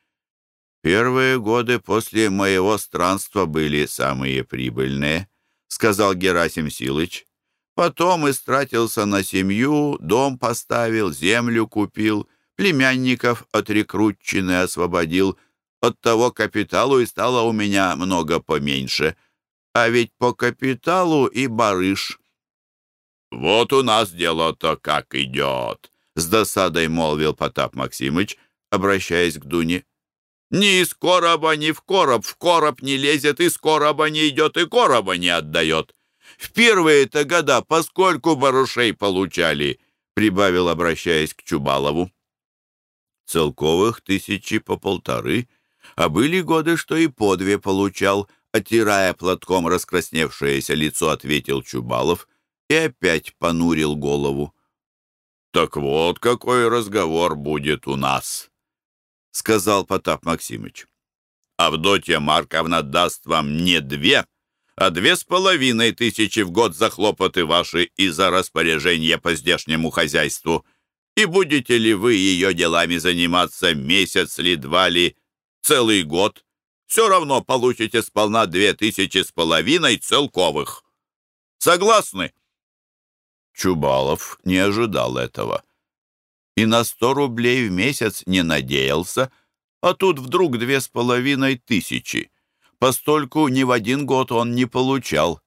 S2: «Первые годы после моего странства были самые прибыльные», — сказал Герасим Силыч. «Потом истратился на семью, дом поставил, землю купил, племянников от рекрутчины освободил. От того капиталу и стало у меня много поменьше. А ведь по капиталу и барыш».
S1: «Вот у нас дело-то как идет», — с досадой молвил Потап Максимыч, обращаясь к Дуне. «Ни из короба, ни в короб, в короб не лезет, из короба не идет, и короба не отдает. В первые-то года поскольку барышей получали», — прибавил, обращаясь к Чубалову.
S2: «Целковых тысячи по полторы, а были годы, что и по две получал», — отирая платком раскрасневшееся лицо, ответил Чубалов и опять понурил голову.
S1: «Так вот какой разговор будет у нас», — сказал Потап Максимыч. «Авдотья Марковна даст вам не две, а две с половиной тысячи в год за хлопоты ваши и за распоряжение по здешнему хозяйству. И будете ли вы ее делами заниматься месяц ли, два ли, целый год, все равно получите сполна две тысячи с половиной целковых. Согласны?»
S2: Чубалов не ожидал этого. И на сто рублей в месяц не надеялся, а тут вдруг две с половиной тысячи. Постольку ни в один год он не получал.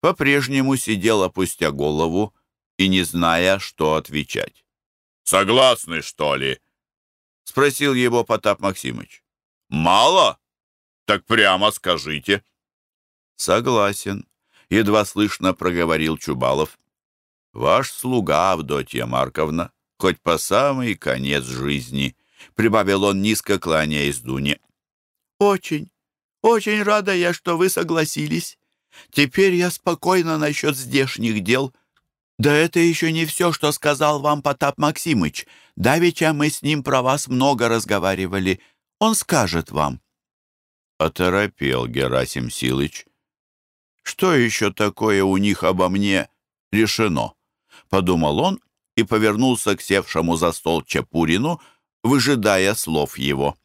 S2: По-прежнему сидел, опустя голову, и не зная, что отвечать.
S1: «Согласны, что ли?»
S2: — спросил его Потап Максимыч.
S1: «Мало? Так прямо скажите».
S2: «Согласен», — едва слышно проговорил Чубалов. «Ваш слуга, Авдотья Марковна, хоть по самый конец жизни», — прибавил он, низко кланяясь Дуне. «Очень, очень рада я, что вы согласились. Теперь я спокойна насчет здешних дел. Да это еще не все, что сказал вам Потап Максимыч. Давеча мы с ним про вас много разговаривали. Он скажет вам». Оторопел Герасим Силыч. «Что еще такое у них обо мне решено?» подумал он и повернулся к севшему за стол Чапурину, выжидая слов его.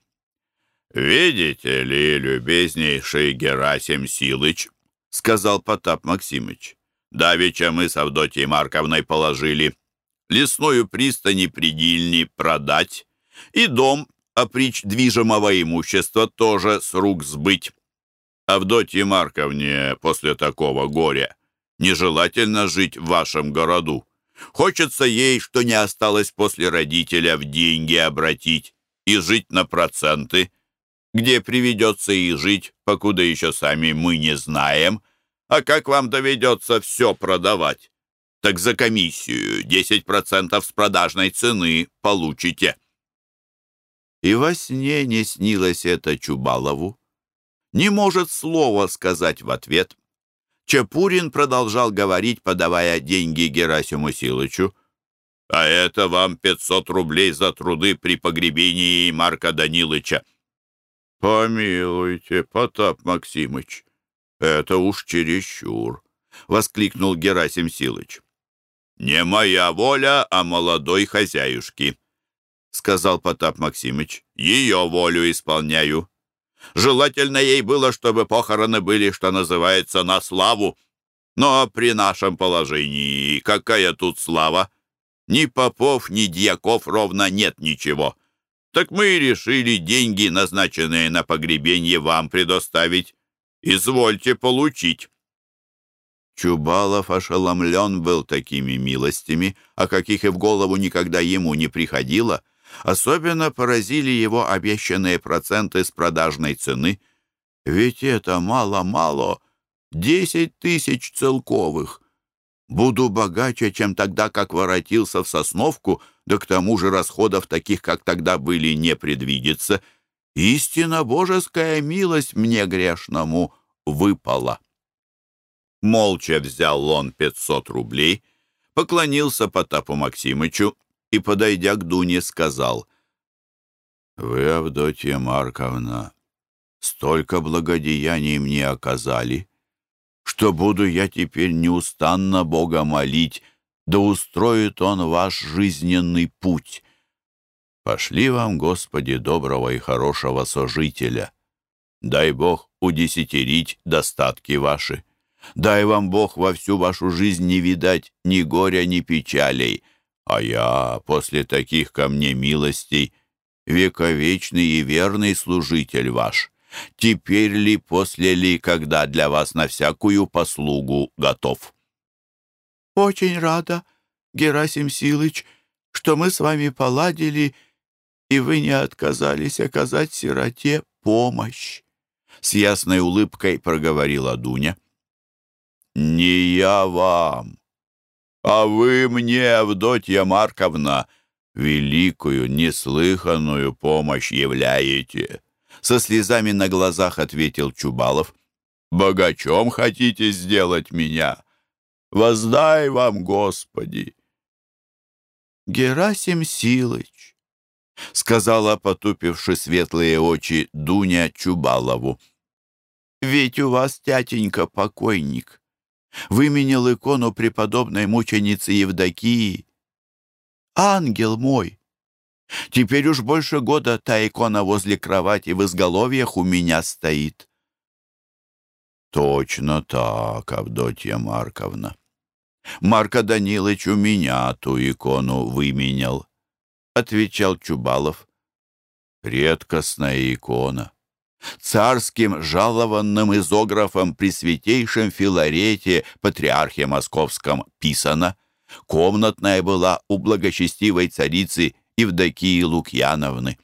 S1: «Видите ли, любезнейший Герасим Силыч, — сказал Потап Максимыч, — давеча мы с Авдотьей Марковной положили лесную пристань придильни продать и дом, опричь движимого имущества, тоже с рук сбыть. Авдотье Марковне после такого горя нежелательно жить в вашем городу. Хочется ей, что не осталось после родителя, в деньги обратить и жить на проценты. Где приведется и жить, покуда еще сами мы не знаем. А как вам доведется все продавать? Так за комиссию 10% с продажной цены получите.
S2: И во сне не снилось это Чубалову. Не может слова сказать в ответ. Чапурин продолжал говорить, подавая деньги Герасиму Силычу.
S1: «А это вам 500 рублей за труды при погребении Марка Данилыча».
S2: «Помилуйте, Потап Максимыч, это уж чересчур», — воскликнул Герасим Силыч.
S1: «Не моя воля, а молодой хозяюшки», — сказал Потап Максимыч. «Ее волю исполняю. Желательно ей было, чтобы похороны были, что называется, на славу. Но при нашем положении какая тут слава? Ни попов, ни дьяков ровно нет ничего. Так мы и решили деньги, назначенные на погребение, вам предоставить. Извольте получить».
S2: Чубалов ошеломлен был такими милостями, о каких и в голову никогда ему не приходило — Особенно поразили его обещанные проценты с продажной цены.
S3: Ведь это мало-мало десять тысяч целковых. Буду богаче, чем тогда, как воротился в Сосновку, да к тому же расходов таких, как тогда были, не предвидится. Истинно божеская милость мне грешному выпала. Молча взял он пятьсот рублей, поклонился Потапу Максимычу и, подойдя к Дуне, сказал, «Вы, Авдотья Марковна, столько благодеяний мне оказали, что буду я теперь неустанно Бога молить, да устроит Он ваш жизненный путь. Пошли вам, Господи, доброго и хорошего сожителя. Дай Бог удесятерить достатки ваши. Дай вам Бог во всю вашу жизнь не видать ни горя, ни печалей. А я, после таких ко мне милостей, вековечный и верный служитель ваш, теперь ли, после ли, когда для вас на всякую послугу готов.
S2: Очень рада, Герасим Силыч, что мы с вами поладили, и вы не отказались оказать сироте помощь.
S3: С ясной улыбкой проговорила Дуня. «Не я вам, а вы мне, Авдотья Марковна, великую, неслыханную помощь являете!» Со слезами на глазах ответил Чубалов. «Богачом хотите сделать меня? Воздай вам, Господи!»
S2: «Герасим Силыч», — сказала, потупивши светлые очи, Дуня Чубалову. «Ведь у вас, тятенька, покойник выменял икону преподобной мученицы Евдокии. Ангел мой! Теперь уж больше года та икона возле кровати в изголовьях у меня стоит.
S3: Точно так, Авдотья Марковна. Марко Данилович у меня ту икону выменял, отвечал Чубалов. Редкостная икона царским жалованным изографом при святейшем Филарете, патриархе московском, писано. Комнатная была у благочестивой царицы Евдокии Лукьяновны.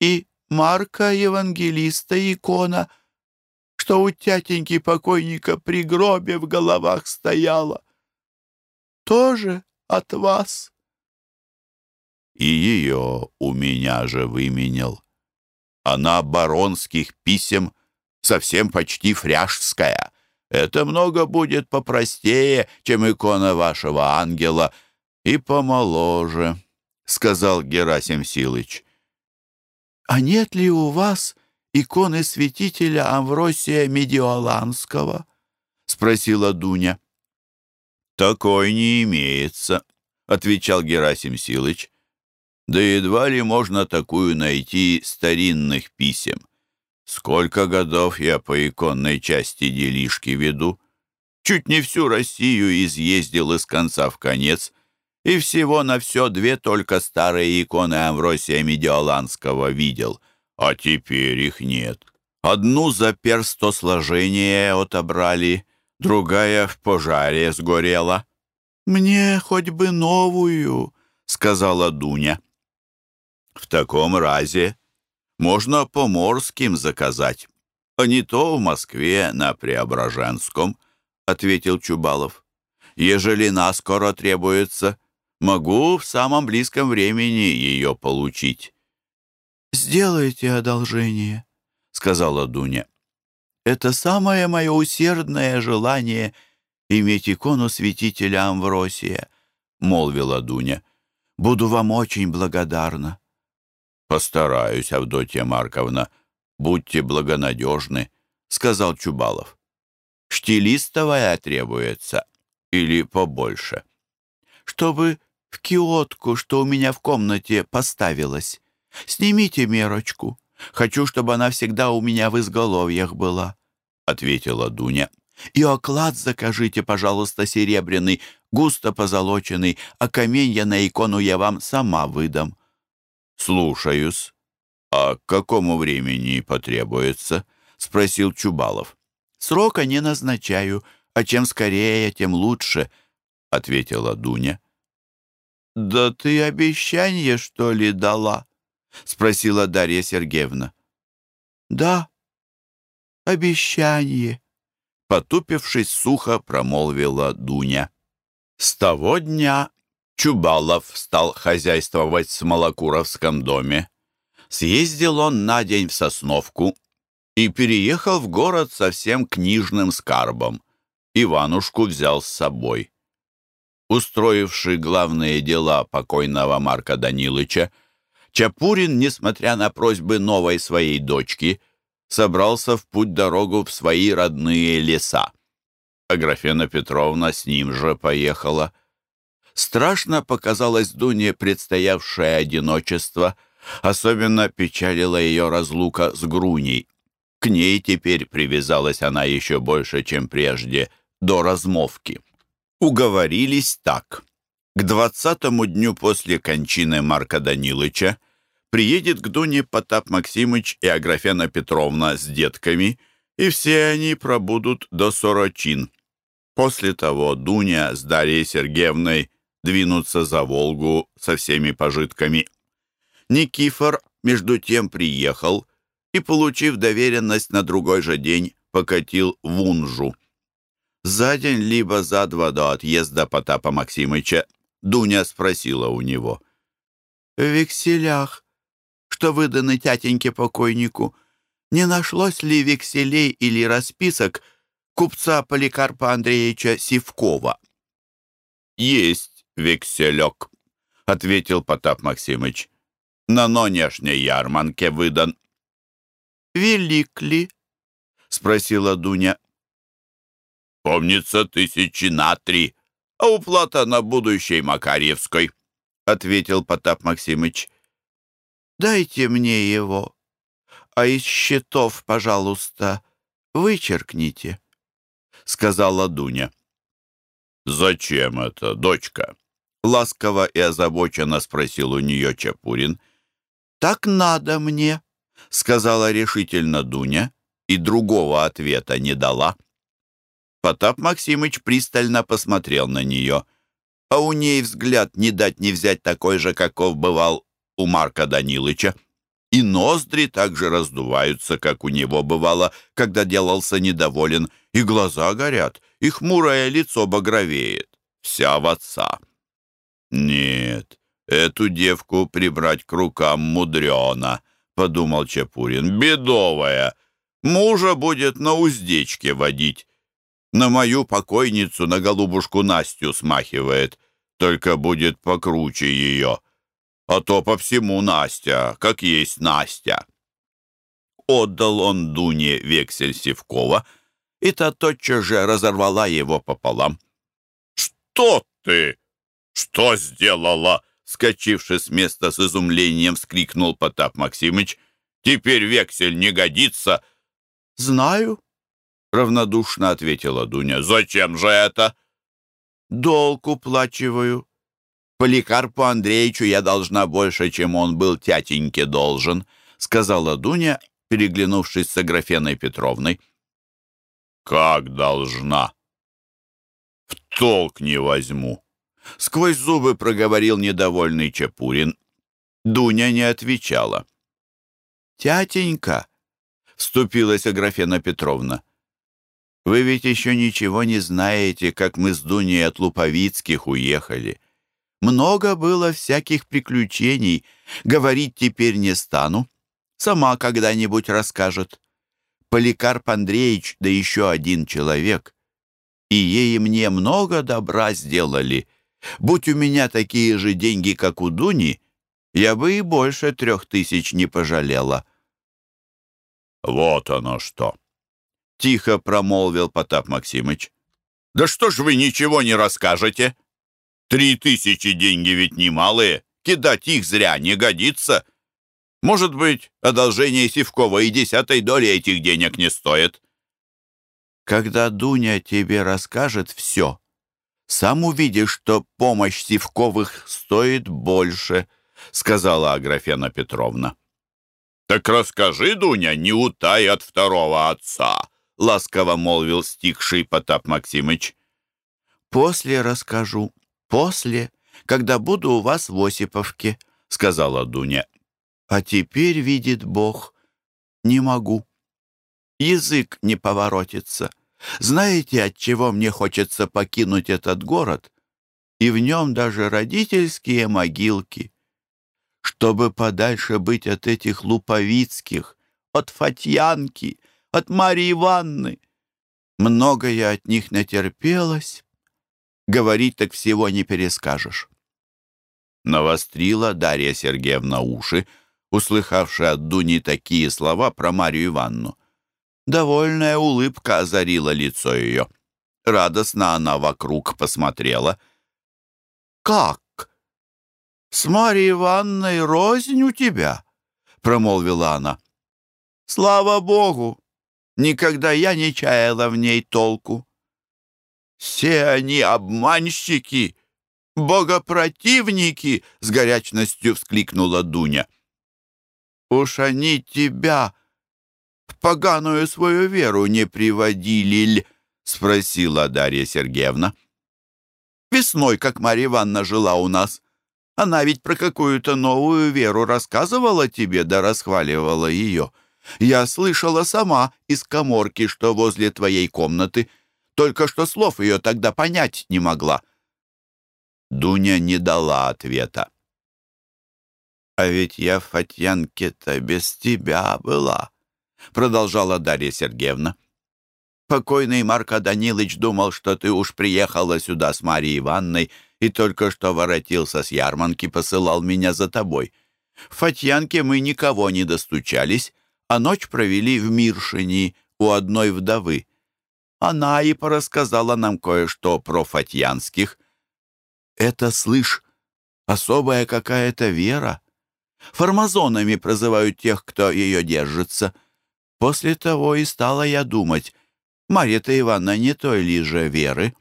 S2: И Марка Евангелиста икона, что у тятеньки покойника при гробе в головах стояла, тоже от вас.
S3: И ее у меня же выменял. Она баронских писем, совсем почти фряжская. Это много будет попростее, чем икона вашего ангела, и помоложе, — сказал Герасим Силыч.
S2: «А нет ли у вас иконы святителя Амвросия Медиоланского?» — спросила Дуня.
S3: «Такой не имеется», — отвечал Герасим Силыч. Да едва ли можно такую найти старинных писем. Сколько годов я по иконной части делишки веду. Чуть не всю Россию изъездил из конца в конец, и всего на все две только старые иконы Амвросия Медиоланского видел, а теперь их нет. Одну за перстосложение отобрали, другая в пожаре сгорела.
S2: «Мне хоть бы новую», — сказала Дуня.
S3: В таком разе можно по Морским заказать, а не то в Москве на Преображенском, — ответил Чубалов. Ежели наскоро требуется, могу в самом близком времени ее получить.
S2: «Сделайте одолжение», — сказала Дуня. «Это самое мое усердное желание иметь икону святителя Амвросия», — молвила Дуня. «Буду вам очень благодарна».
S3: «Постараюсь, Авдотья Марковна. Будьте благонадежны», — сказал Чубалов. «Штилистовая требуется или побольше?»
S2: «Чтобы в киотку, что у меня в комнате, поставилась. Снимите мерочку. Хочу, чтобы она всегда у меня в изголовьях была», — ответила Дуня. «И оклад закажите, пожалуйста, серебряный, густо позолоченный, а каменья на икону я вам сама выдам».
S3: «Слушаюсь. А к какому времени потребуется?» — спросил Чубалов.
S2: «Срока не назначаю, а чем скорее, тем лучше», — ответила Дуня. «Да ты обещание, что ли, дала?» — спросила Дарья Сергеевна. «Да,
S3: обещание», — потупившись сухо промолвила Дуня. С того дня Чубалов стал хозяйствовать в Смолокуровском доме. Съездил он на день в Сосновку и переехал в город со всем книжным скарбом. Иванушку взял с собой. Устроивший главные дела покойного Марка Данилыча, Чапурин, несмотря на просьбы новой своей дочки, собрался в путь-дорогу в свои родные леса. Аграфена Петровна с ним же поехала. Страшно показалось Дуне предстоявшее одиночество, особенно печалила ее разлука с Груней. К ней теперь привязалась она еще больше, чем прежде, до размовки. Уговорились так. К двадцатому дню после кончины Марка Данилыча приедет к Дуне Потап Максимыч и Аграфена Петровна с детками, и все они пробудут до сорочин. После того Дуня с Дарьей Сергеевной двинутся за Волгу со всеми пожитками. Никифор, между тем, приехал и, получив доверенность на другой же день, покатил в Унжу. За день либо за два до отъезда Потапа Максимыча Дуня спросила у него. «В векселях, что выданы тятеньке покойнику, не нашлось ли векселей или расписок купца Поликарпа Андреевича Сивкова?»
S2: «Есть векселек», — ответил Потап Максимыч. «На нонешней ярманке выдан».
S3: «Велик ли?» — спросила Дуня.
S2: «Помнится, тысячи на три», а уплата на будущей Макарьевской», — ответил Потап Максимыч.
S3: «Дайте мне его, а из счетов, пожалуйста, вычеркните», — сказала Дуня.
S2: «Зачем это, дочка?» — ласково и озабоченно спросил у нее Чапурин.
S3: «Так надо мне», — сказала решительно Дуня и другого ответа не дала.
S2: Потап Максимыч пристально посмотрел на нее, а у ней взгляд не дать не взять такой же, каков бывал у Марка Данилыча. И ноздри также раздуваются, как у него бывало, когда делался недоволен, и глаза горят, и хмурое лицо багровеет. Вся в отца. «Нет, эту девку прибрать к рукам мудрено», — подумал Чапурин. «Бедовая! Мужа будет на уздечке водить. На мою покойницу, на голубушку Настю смахивает, только будет покруче ее. А то по всему Настя, как есть Настя. Отдал он Дуне вексель Севкова, и та тотчас же разорвала его пополам. «Что ты? Что сделала?» Скочивши с места с изумлением, вскрикнул Потап Максимыч. «Теперь вексель не годится!»
S3: «Знаю», —
S2: равнодушно ответила Дуня. «Зачем же это?»
S3: «Долг уплачиваю. Поликарпу Андреевичу я должна больше, чем он был тятеньке должен», — сказала Дуня, переглянувшись с Аграфеной Петровной.
S2: «Как должна?» «В толк не возьму», — сквозь зубы проговорил недовольный Чапурин. Дуня не отвечала.
S3: «Тятенька», — вступилась Аграфена Петровна, — вы ведь еще ничего не знаете, как мы с Дуней от Луповицких уехали. Много было всяких приключений. Говорить теперь не стану. Сама когда-нибудь расскажет. Поликарп Андреевич, да еще один человек. И ей и мне много добра сделали. Будь у меня такие же деньги, как у Дуни, я бы и больше трех тысяч не пожалела.
S2: Вот оно что! Тихо промолвил Потап Максимыч. «Да что ж вы ничего не расскажете? Три тысячи деньги ведь немалые, кидать их зря не годится. Может быть, одолжение Сивкова и десятой доли этих денег не стоит».
S3: «Когда Дуня тебе расскажет все, сам увидишь, что помощь Сивковых стоит больше», сказала Аграфена Петровна.
S2: «Так расскажи, Дуня, не утай от второго отца», — ласково молвил стихший Потап Максимыч.
S3: «После расскажу. После, когда буду у вас в Осиповке», — сказала Дуня. «А теперь, видит Бог, не могу». язык не поворотится. Знаете, от чего мне хочется покинуть этот город? И в нем даже родительские могилки. Чтобы подальше быть от этих луповицких, от Фатьянки, от Марии Ивановны. Много я от них натерпелась. Говорить так всего не перескажешь. Навострила Дарья Сергеевна уши, услыхавшая от Дуни такие слова про Марию Ивановну. Довольная улыбка озарила лицо ее. Радостно она вокруг посмотрела. «Как? С Марьей Ивановной рознь у тебя?» — промолвила она. «Слава Богу! Никогда я не чаяла в ней толку. Все они обманщики, богопротивники!» — с горячностью вскликнула Дуня. «Уж они тебя...» поганую свою веру не приводили ль?» — спросила Дарья Сергеевна. «Весной, как Марья Ивановна жила у нас, она ведь про какую-то новую веру рассказывала тебе, да расхваливала ее. Я слышала сама из коморки, что возле твоей комнаты, только что слов ее тогда понять не могла». Дуня не дала ответа. «А ведь я в Фатьянке-то без тебя была», — продолжала Дарья Сергеевна. «Покойный Марко Данилович думал, что ты уж приехала сюда с Марией Ивановной и только что воротился с ярманки, посылал меня за тобой. В Фатьянке мы никого не достучались, а ночь провели в Миршине у одной вдовы. Она и порассказала нам кое-что про фатьянских. Это, слышь, особая какая-то вера. Формазонами прозывают тех, кто ее держится. После того и стала я думать, Марья-то Ивановна не той ли же веры?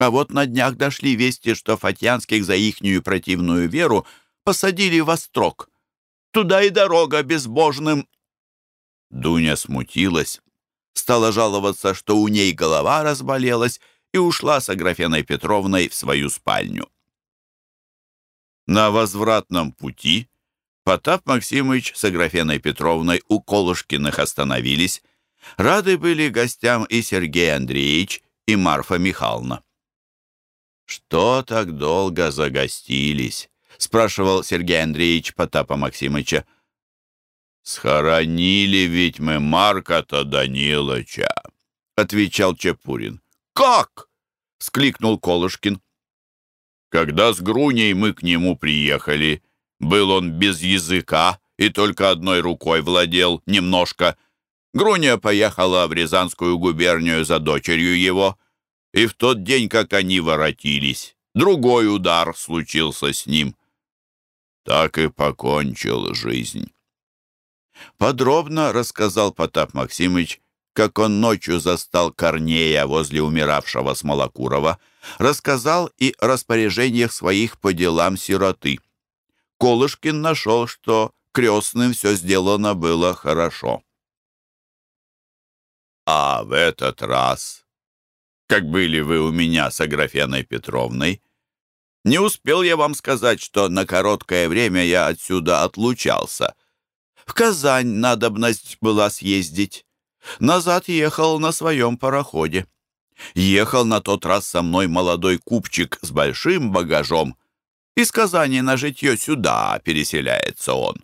S3: А вот на днях дошли вести, что Фатьянских за ихнюю противную веру посадили во строк. Туда и дорога безбожным. Дуня смутилась, стала жаловаться, что у ней голова разболелась, и ушла с Аграфеной Петровной в свою спальню. На возвратном пути Потап Максимыч с Аграфеной Петровной у Колышкиных остановились. Рады были гостям и Сергей Андреевич, и Марфа Михайловна. «Что так долго загостились?» — спрашивал Сергей Андреевич Потапа Максимыча. «Схоронили ведь мы Марка-то Данилыча», — отвечал Чепурин.
S2: «Как?» — скликнул Колышкин. «Когда с Груней мы к нему приехали», был он без языка и только одной рукой владел немножко. Груня поехала в Рязанскую губернию за дочерью его, и в тот день, как они воротились, другой удар случился с ним. Так и покончил жизнь. Подробно рассказал Потап Максимыч, как он ночью застал Корнея возле умиравшего Смолокурова, рассказал и о распоряжениях своих по делам сироты. Колышкин нашел, что крестным все сделано было хорошо. «А в этот раз, как были вы у меня с Аграфеной Петровной, не успел я вам сказать, что на короткое время я отсюда отлучался. В Казань надобность была съездить. Назад ехал на своем пароходе. Ехал на тот раз со мной молодой купчик с большим багажом, из Казани на житье сюда переселяется он.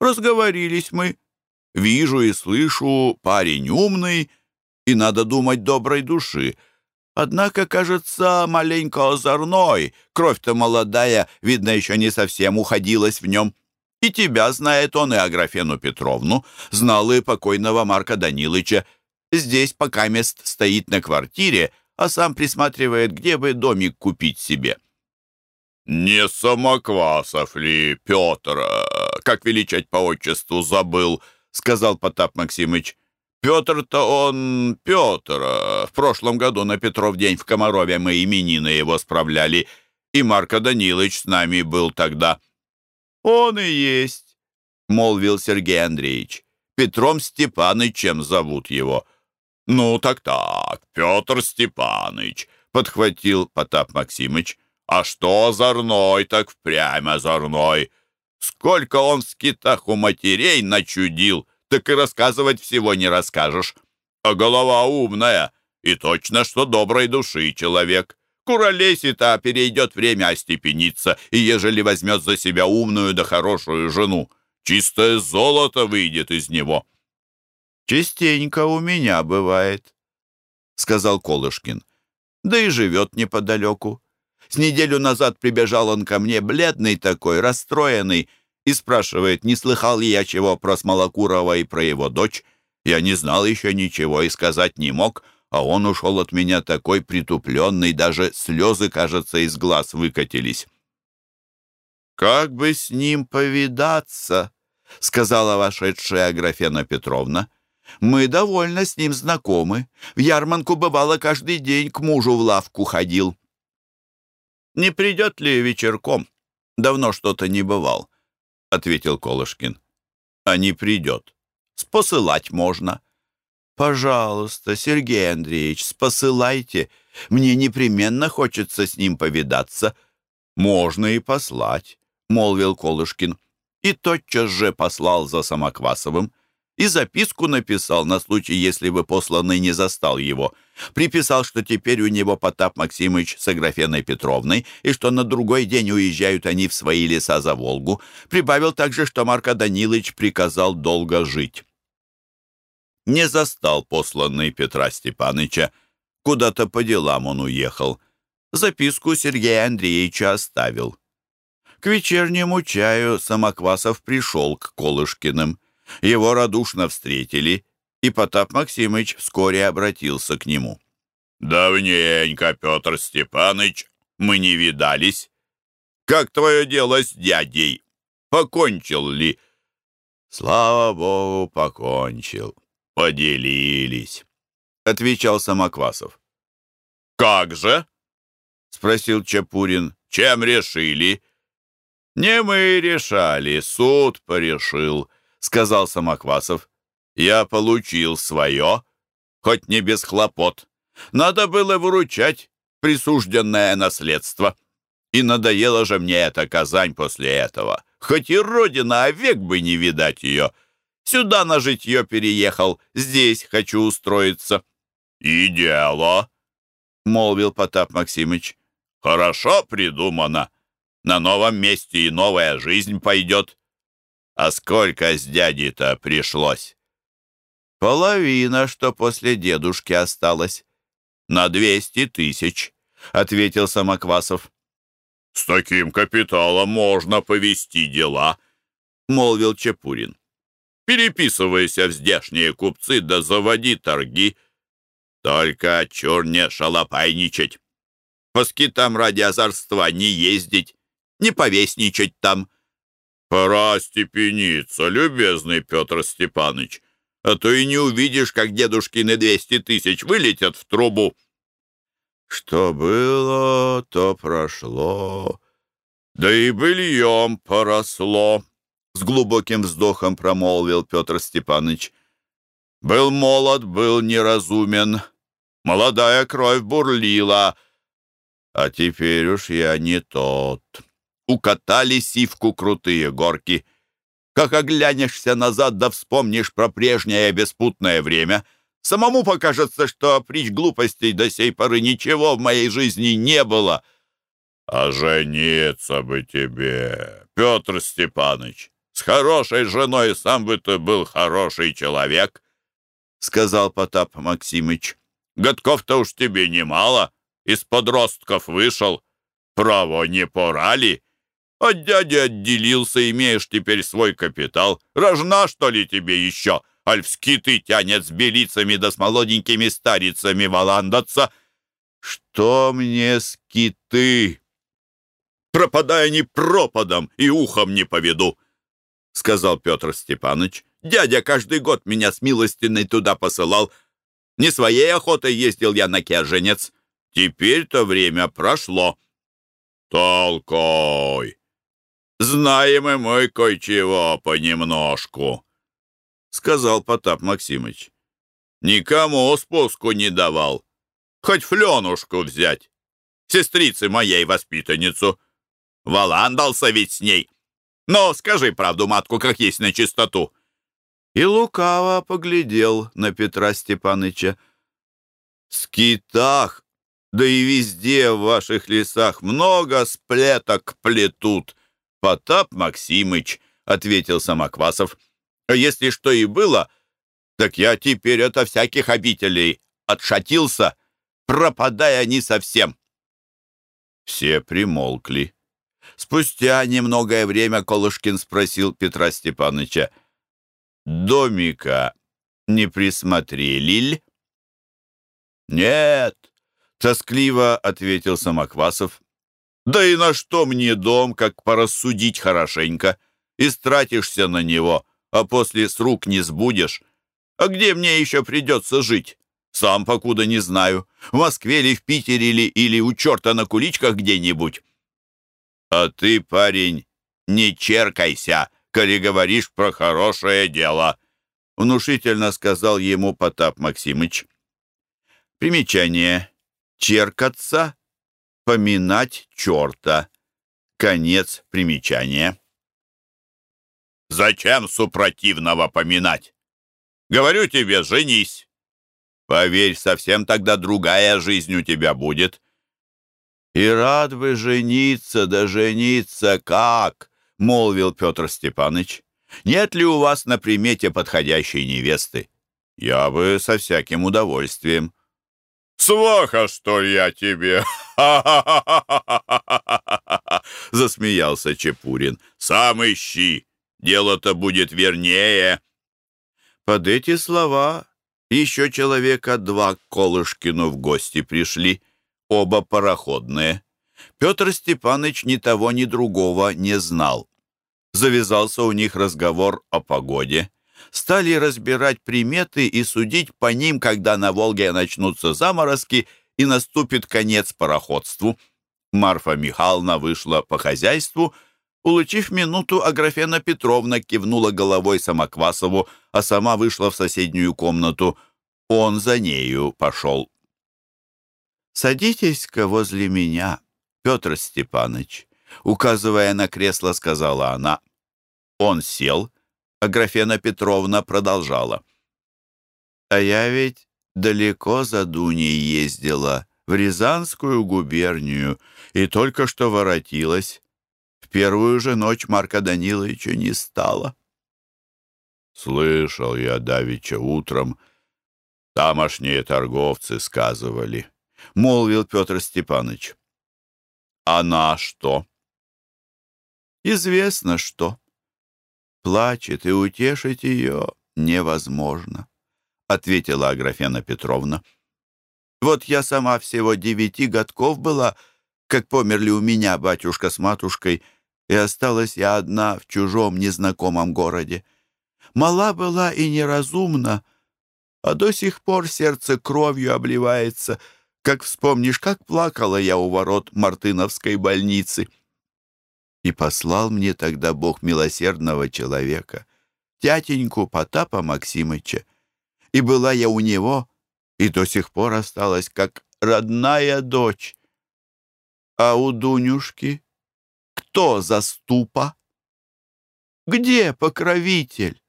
S2: Разговорились мы. Вижу и слышу, парень умный, и, надо думать, доброй души. Однако, кажется, маленько озорной. Кровь-то молодая, видно, еще не совсем уходилась в нем. И тебя знает он, и Аграфену Петровну, знал и покойного Марка Данилыча. Здесь пока мест стоит на квартире, а сам присматривает, где бы домик купить себе. «Не Самоквасов ли, Петр, как величать по отчеству забыл?» — сказал Потап Максимыч. «Петр-то он Петр. В прошлом году на Петров день в Комарове мы именины его справляли, и Марко Данилович с нами был тогда». «Он и есть», — молвил Сергей Андреевич. «Петром Степанычем зовут его». «Ну, так-так, Петр Степаныч», — подхватил Потап Максимыч. А что озорной, так впрямь озорной. Сколько он в скитах у матерей начудил, так и рассказывать всего не расскажешь.
S1: а голова умная и точно, что доброй души человек. Куролесит, а перейдет время остепениться, и ежели возьмет за себя умную да хорошую жену, чистое золото выйдет из него».
S3: «Частенько у меня бывает», — сказал Колышкин. «Да и живет неподалеку. С неделю назад прибежал он ко мне, бледный такой, расстроенный, и спрашивает, не слыхал ли я чего про Смолокурова и про его дочь. Я не знал еще ничего и сказать не мог, а он ушел от меня такой притупленный, даже слезы, кажется, из глаз выкатились. «Как бы с ним повидаться?» — сказала вошедшая Аграфена Петровна. «Мы довольно с ним знакомы. В ярманку бывало каждый день к мужу в лавку ходил». «Не придет ли вечерком? Давно что-то не бывал», — ответил Колышкин. «А не придет. Спосылать можно». «Пожалуйста, Сергей Андреевич, спосылайте. Мне непременно хочется с ним повидаться». «Можно и послать», — молвил Колышкин. И тотчас же послал за Самоквасовым и записку написал на случай, если бы посланный не застал его. Приписал, что теперь у него Потап Максимыч с Аграфеной Петровной и что на другой день уезжают они в свои леса за Волгу. Прибавил также, что Марко Данилович приказал долго жить не застал посланный Петра Степаныча. Куда-то по делам он уехал. Записку Сергея Андреевича оставил. К вечернему чаю Самоквасов пришел к Колышкиным. Его радушно встретили, и Потап Максимыч вскоре обратился к нему.
S1: «Давненько, Петр Степаныч, мы не видались. Как твое дело с дядей? Покончил ли?»
S3: «Слава Богу, покончил.
S1: «Поделились», —
S3: отвечал Самоквасов.
S1: «Как же?»
S3: — спросил Чапурин.
S1: «Чем решили?»
S3: «Не мы решали, суд порешил», — сказал Самоквасов. «Я получил свое, хоть не без хлопот. Надо было выручать присужденное наследство. И надоело же мне эта Казань после этого. Хоть и родина, а век бы не видать ее. Сюда на житье переехал, здесь хочу устроиться».
S1: «И дело», —
S3: молвил Потап Максимыч.
S1: «Хорошо придумано. На новом месте и новая жизнь пойдет. А сколько с дяди-то пришлось?»
S3: «Половина, что после дедушки осталось. На двести тысяч», — ответил Самоквасов.
S1: «С таким капиталом можно повести дела», — молвил Чепурин. Переписывайся в здешние купцы да заводи торги. Только чур не шалопайничать. По скитам ради озорства не ездить, не повесничать там. Пора степениться, любезный Петр Степаныч, а то и не увидишь, как дедушкины двести тысяч вылетят в трубу.
S3: Что было, то прошло,
S1: да и быльем поросло.
S3: С глубоким вздохом промолвил Петр Степанович.
S1: «Был молод, был неразумен. Молодая кровь бурлила. А теперь уж я не тот. Укатали сивку крутые горки. Как оглянешься назад, да вспомнишь про прежнее беспутное время, самому покажется, что притч глупостей до сей поры ничего в моей жизни не было». «А жениться бы тебе, Петр Степанович, с хорошей женой сам бы ты был хороший человек», — сказал Потап Максимыч. «Годков-то уж тебе немало, из подростков вышел. Право, не пора ли? От дяди отделился, имеешь теперь свой капитал. Рожна, что ли, тебе еще? Аль в скиты тянет с белицами да с молоденькими старицами валандаться. Что мне скиты? Пропадая не пропадом и ухом не поведу. — сказал Петр Степанович. «Дядя каждый год меня с милостиной туда посылал. Не своей охотой ездил я на Керженец. Теперь-то время прошло». «Толкой! Знаем и мы кое-чего понемножку», — сказал Потап Максимыч. «Никому спуску не давал. Хоть фленушку взять. Сестрицы моей воспитанницу. Валандался ведь с ней». Но скажи правду, матку, как есть на чистоту.
S3: и лукаво поглядел на Петра Степаныча. «В скитах, да и везде в ваших лесах много сплеток плетут, Потап Максимыч», — ответил Самоквасов. «А если что и было, так я теперь ото всяких обителей отшатился, пропадая они совсем». Все примолкли. Спустя немногое время Колышкин спросил Петра Степановича, «Домика не присмотрели ли?» «Нет», — тоскливо ответил Самоквасов. «Да и на что мне дом, как порассудить хорошенько? Истратишься на него, а после с рук не сбудешь. А где мне еще придется жить? Сам покуда не знаю. В Москве или в Питере или, или у черта на куличках где-нибудь. А ты, парень, не черкайся, коли говоришь про хорошее дело, внушительно сказал ему Потап Максимыч. Примечание. Черкаться, поминать черта. Конец примечания. «Зачем супротивного поминать? Говорю тебе, женись. Поверь, совсем тогда другая жизнь у тебя будет. И рад бы жениться, да жениться как, молвил Петр Степаныч. Нет ли у вас на примете подходящей невесты? Я бы со всяким удовольствием. «Сваха, что ли, я тебе?» Засмеялся Чепурин. «Сам ищи, дело-то будет вернее». Под эти слова еще человека два к Колышкину в гости пришли, оба пароходные. Петр Степаныч ни того, ни другого не знал. Завязался у них разговор о погоде. Стали разбирать приметы и судить по ним, когда на Волге начнутся заморозки и наступит конец пароходству. Марфа Михайловна вышла по хозяйству — Улучив минуту, Аграфена Петровна кивнула головой Самоквасову, а сама вышла в соседнюю комнату. Он за нею пошел. «Садитесь-ка возле меня, Петр Степанович», — указывая на кресло, сказала она. Он сел, а Графена Петровна продолжала. «А я ведь далеко за Дуней ездила, в Рязанскую губернию, и только что воротилась первую же ночь Марка Даниловича не стало. Слышал я давеча утром, тамошние торговцы сказывали, — молвил Петр Степанович. Она что? Известно что. Плачет, и утешить ее невозможно, — ответила Аграфена Петровна. Вот я сама всего девяти годков была, как померли у меня батюшка с матушкой — и осталась я одна в чужом незнакомом городе. Мала была и неразумна, а до сих пор сердце кровью обливается, как вспомнишь, как плакала я у ворот Мартыновской больницы. И послал мне тогда Бог милосердного человека, тятеньку Потапа Максимыча. И была я у него, и до сих пор осталась как родная дочь. А у Дунюшки кто заступа? Где покровитель?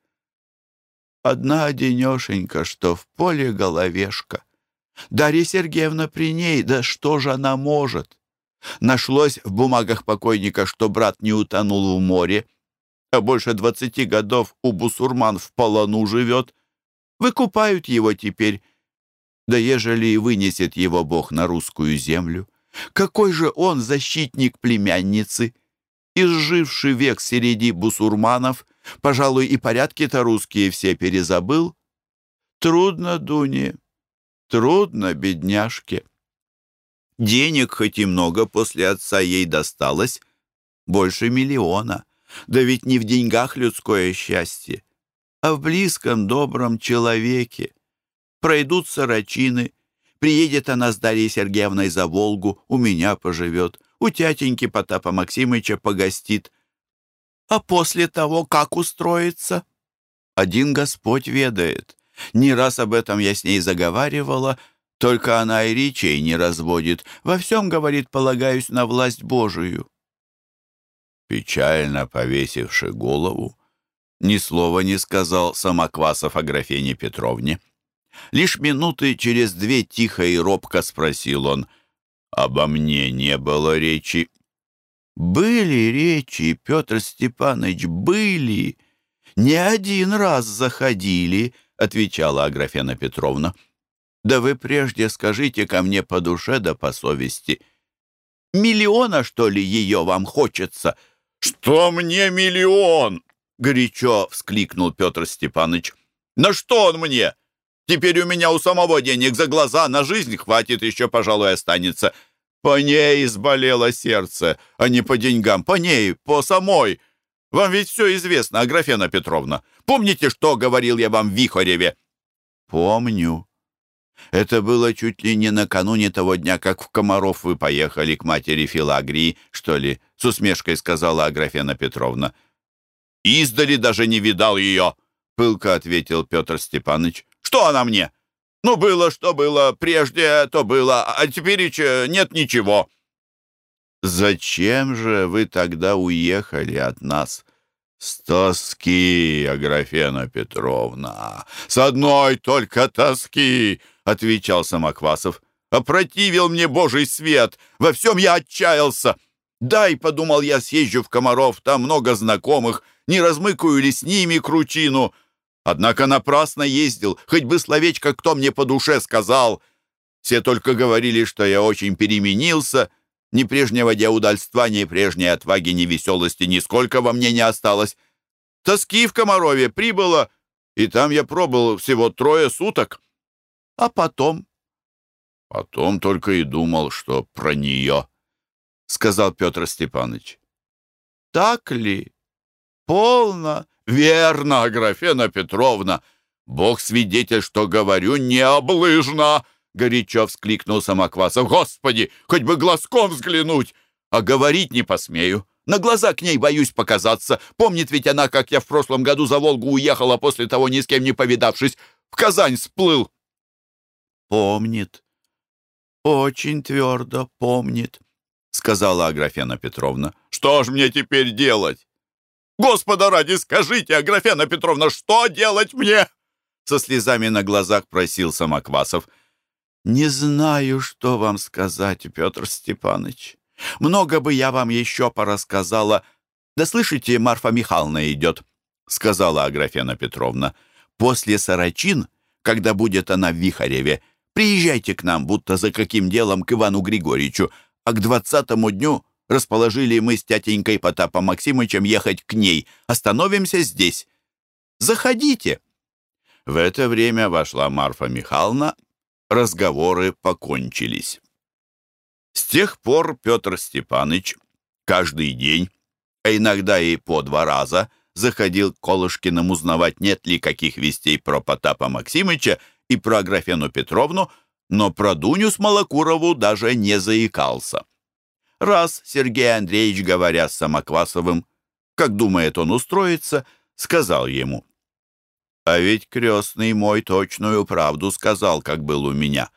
S3: Одна одинешенька, что в поле головешка. Дарья Сергеевна при ней, да что же она может? Нашлось в бумагах покойника, что брат не утонул в море, а больше двадцати годов у бусурман в полону живет. Выкупают его теперь, да ежели и вынесет его Бог на русскую землю. Какой же он защитник племянницы? изживший век среди бусурманов, пожалуй, и порядки-то русские все перезабыл. Трудно, Дуне, трудно, бедняжке. Денег хоть и много после отца ей досталось, больше миллиона. Да ведь не в деньгах людское счастье, а в близком добром человеке. Пройдут сорочины, приедет она с Дарьей Сергеевной за Волгу, у меня поживет — у тятеньки Потапа Максимыча погостит. А после того, как устроится? Один Господь ведает. Не раз об этом я с ней заговаривала, только она и речей не разводит. Во всем, говорит, полагаюсь на власть Божию. Печально повесивши голову,
S2: Ни слова не сказал Самоквасов о графине Петровне. Лишь минуты через две тихо и робко спросил он. «Обо мне не было речи». «Были речи, Петр Степанович, были. Не один раз заходили», — отвечала Аграфена Петровна. «Да вы прежде скажите ко мне по душе да по совести. Миллиона, что ли, ее вам хочется?»
S3: «Что мне миллион?» — горячо вскликнул Петр Степанович. «На что он мне? Теперь у меня у самого денег за глаза, на жизнь хватит, еще, пожалуй, останется. По ней изболело сердце, а не по деньгам, по ней, по самой. Вам ведь все известно, Аграфена Петровна. Помните, что говорил я вам в Вихореве?»
S2: «Помню. Это было чуть ли не накануне того дня, как в Комаров вы поехали к матери Филагрии, что ли?» С усмешкой сказала Аграфена Петровна.
S3: «Издали даже не видал ее!» Пылко ответил Петр Степанович. «Что она мне? Ну, было, что было, прежде то было, а теперь нет ничего».
S2: «Зачем же вы тогда уехали от нас?» «С тоски, Аграфена Петровна, с одной только тоски!» — отвечал Самоквасов.
S3: «Опротивил мне Божий свет, во всем я отчаялся. Дай, — подумал я, — съезжу в Комаров, там много знакомых, не размыкаю ли с ними кручину?» Однако напрасно ездил, хоть бы словечко кто мне по душе сказал. Все только говорили, что я очень переменился, ни прежнего деудальства, ни прежней отваги, ни веселости нисколько во мне не осталось. Тоски в Комарове прибыло, и там я пробыл всего трое суток. А потом... Потом только и думал, что про нее, — сказал Петр Степанович. Так ли? Полно? «Верно, Аграфена Петровна! Бог свидетель, что говорю необлыжно!» Горячо вскликнул Самоквасов. «Господи, хоть бы глазком взглянуть! А говорить не посмею. На глаза к ней боюсь показаться. Помнит ведь она, как я в прошлом году за Волгу уехала, после того ни с кем не повидавшись. В Казань сплыл».
S2: «Помнит. Очень твердо помнит», — сказала Аграфена Петровна.
S3: «Что ж мне теперь делать? Господа ради, скажите, Аграфена Петровна, что делать мне?» Со слезами на глазах просил Самоквасов.
S2: «Не знаю, что вам сказать, Петр Степанович. Много бы я вам еще порассказала. Да слышите, Марфа Михайловна идет», — сказала Аграфена Петровна. «После Сарачин, когда будет она в Вихареве, приезжайте к нам, будто за каким делом к Ивану Григорьевичу, а к двадцатому дню расположили мы с тятенькой Потапом Максимычем ехать к ней. Остановимся здесь. Заходите». В это время вошла Марфа Михайловна. Разговоры покончились. С тех пор Петр Степаныч каждый день, а иногда и по два раза, заходил к Колышкиным узнавать, нет ли каких вестей про Потапа Максимыча и про Аграфену Петровну, но про Дуню Смолокурову даже не заикался. Раз Сергей Андреевич, говоря с Самоквасовым, как думает он устроиться, сказал ему, «А ведь крестный мой точную правду сказал, как был у меня.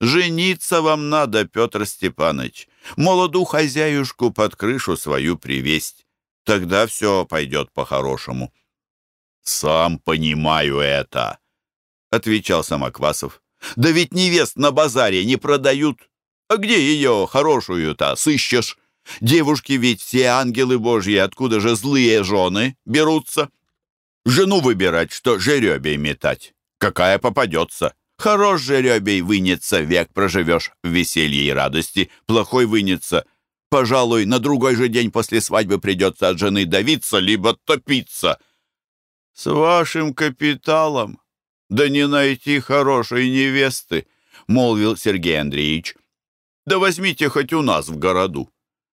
S2: Жениться вам надо, Петр Степанович, молоду хозяюшку под крышу свою привесть. Тогда все пойдет по-хорошему». «Сам понимаю это», — отвечал Самоквасов. «Да ведь невест на базаре не продают. А где ее, хорошую-то, сыщешь? Девушки ведь все ангелы божьи, откуда же злые жены берутся? Жену выбирать, что жеребей метать. Какая попадется. Хорош жеребей вынется, век проживешь в веселье и радости. Плохой вынется. Пожалуй, на другой же день после свадьбы придется от жены давиться, либо топиться. С вашим капиталом да не найти хорошей невесты, молвил Сергей Андреевич. Да возьмите хоть у нас в городу.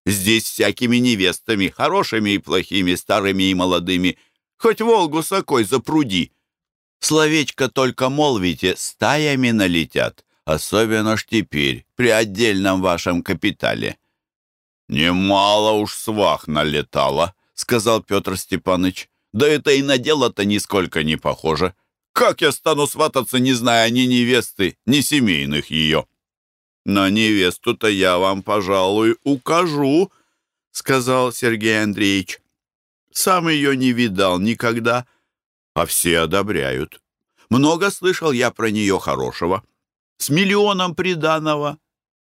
S2: Здесь всякими невестами, хорошими и плохими, старыми и молодыми. Хоть Волгу сокой запруди. Словечко только молвите, стаями налетят. Особенно ж теперь, при отдельном вашем капитале. «Немало уж свах налетало», — сказал Петр Степаныч. «Да это и на дело-то нисколько не похоже. Как я стану свататься, не зная ни невесты, ни семейных ее?» «На невесту-то я вам, пожалуй, укажу», — сказал Сергей Андреевич.
S3: Сам ее не видал никогда, а все одобряют. Много слышал я про нее хорошего. С миллионом приданого.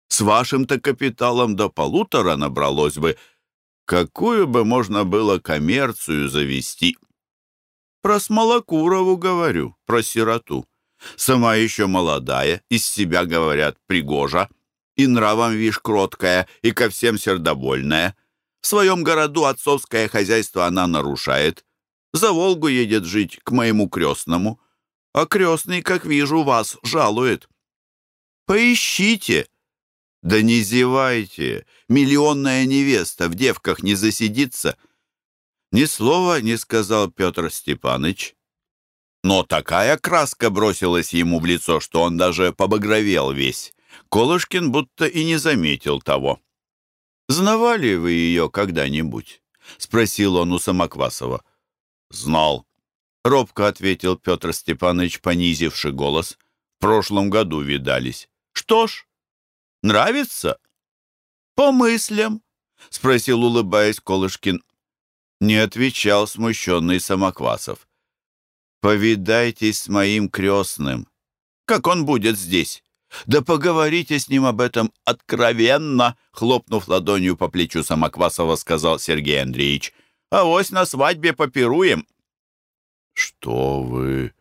S3: С вашим-то капиталом до полутора набралось бы. Какую бы можно было коммерцию завести? Про Смолокурову говорю, про сироту. Сама еще молодая, из себя, говорят, пригожа. И нравом, вишь, кроткая, и ко всем сердобольная. В своем городу отцовское хозяйство она нарушает. За Волгу едет жить к моему крестному. А крестный, как вижу, вас жалует. Поищите. Да не зевайте. Миллионная невеста в девках не засидится. Ни слова не сказал Петр Степаныч. Но такая краска бросилась ему в лицо, что он даже побагровел весь. Колышкин будто и не заметил того. «Знавали вы ее когда-нибудь?» — спросил он у Самоквасова. «Знал», — робко ответил Петр Степанович, понизивший голос. «В прошлом году видались». «Что ж, нравится?» «По мыслям», — спросил, улыбаясь Колышкин. Не отвечал смущенный Самоквасов. «Повидайтесь с моим крестным. Как он будет здесь?» «Да поговорите с ним об этом откровенно!» Хлопнув ладонью по плечу Самоквасова, сказал Сергей Андреевич. «Авось на свадьбе попируем!» «Что вы?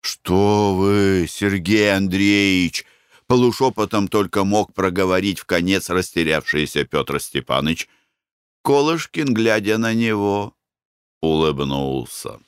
S3: Что вы, Сергей Андреевич?» Полушепотом только мог проговорить в конец растерявшийся Петр Степаныч. Колышкин, глядя на него, улыбнулся.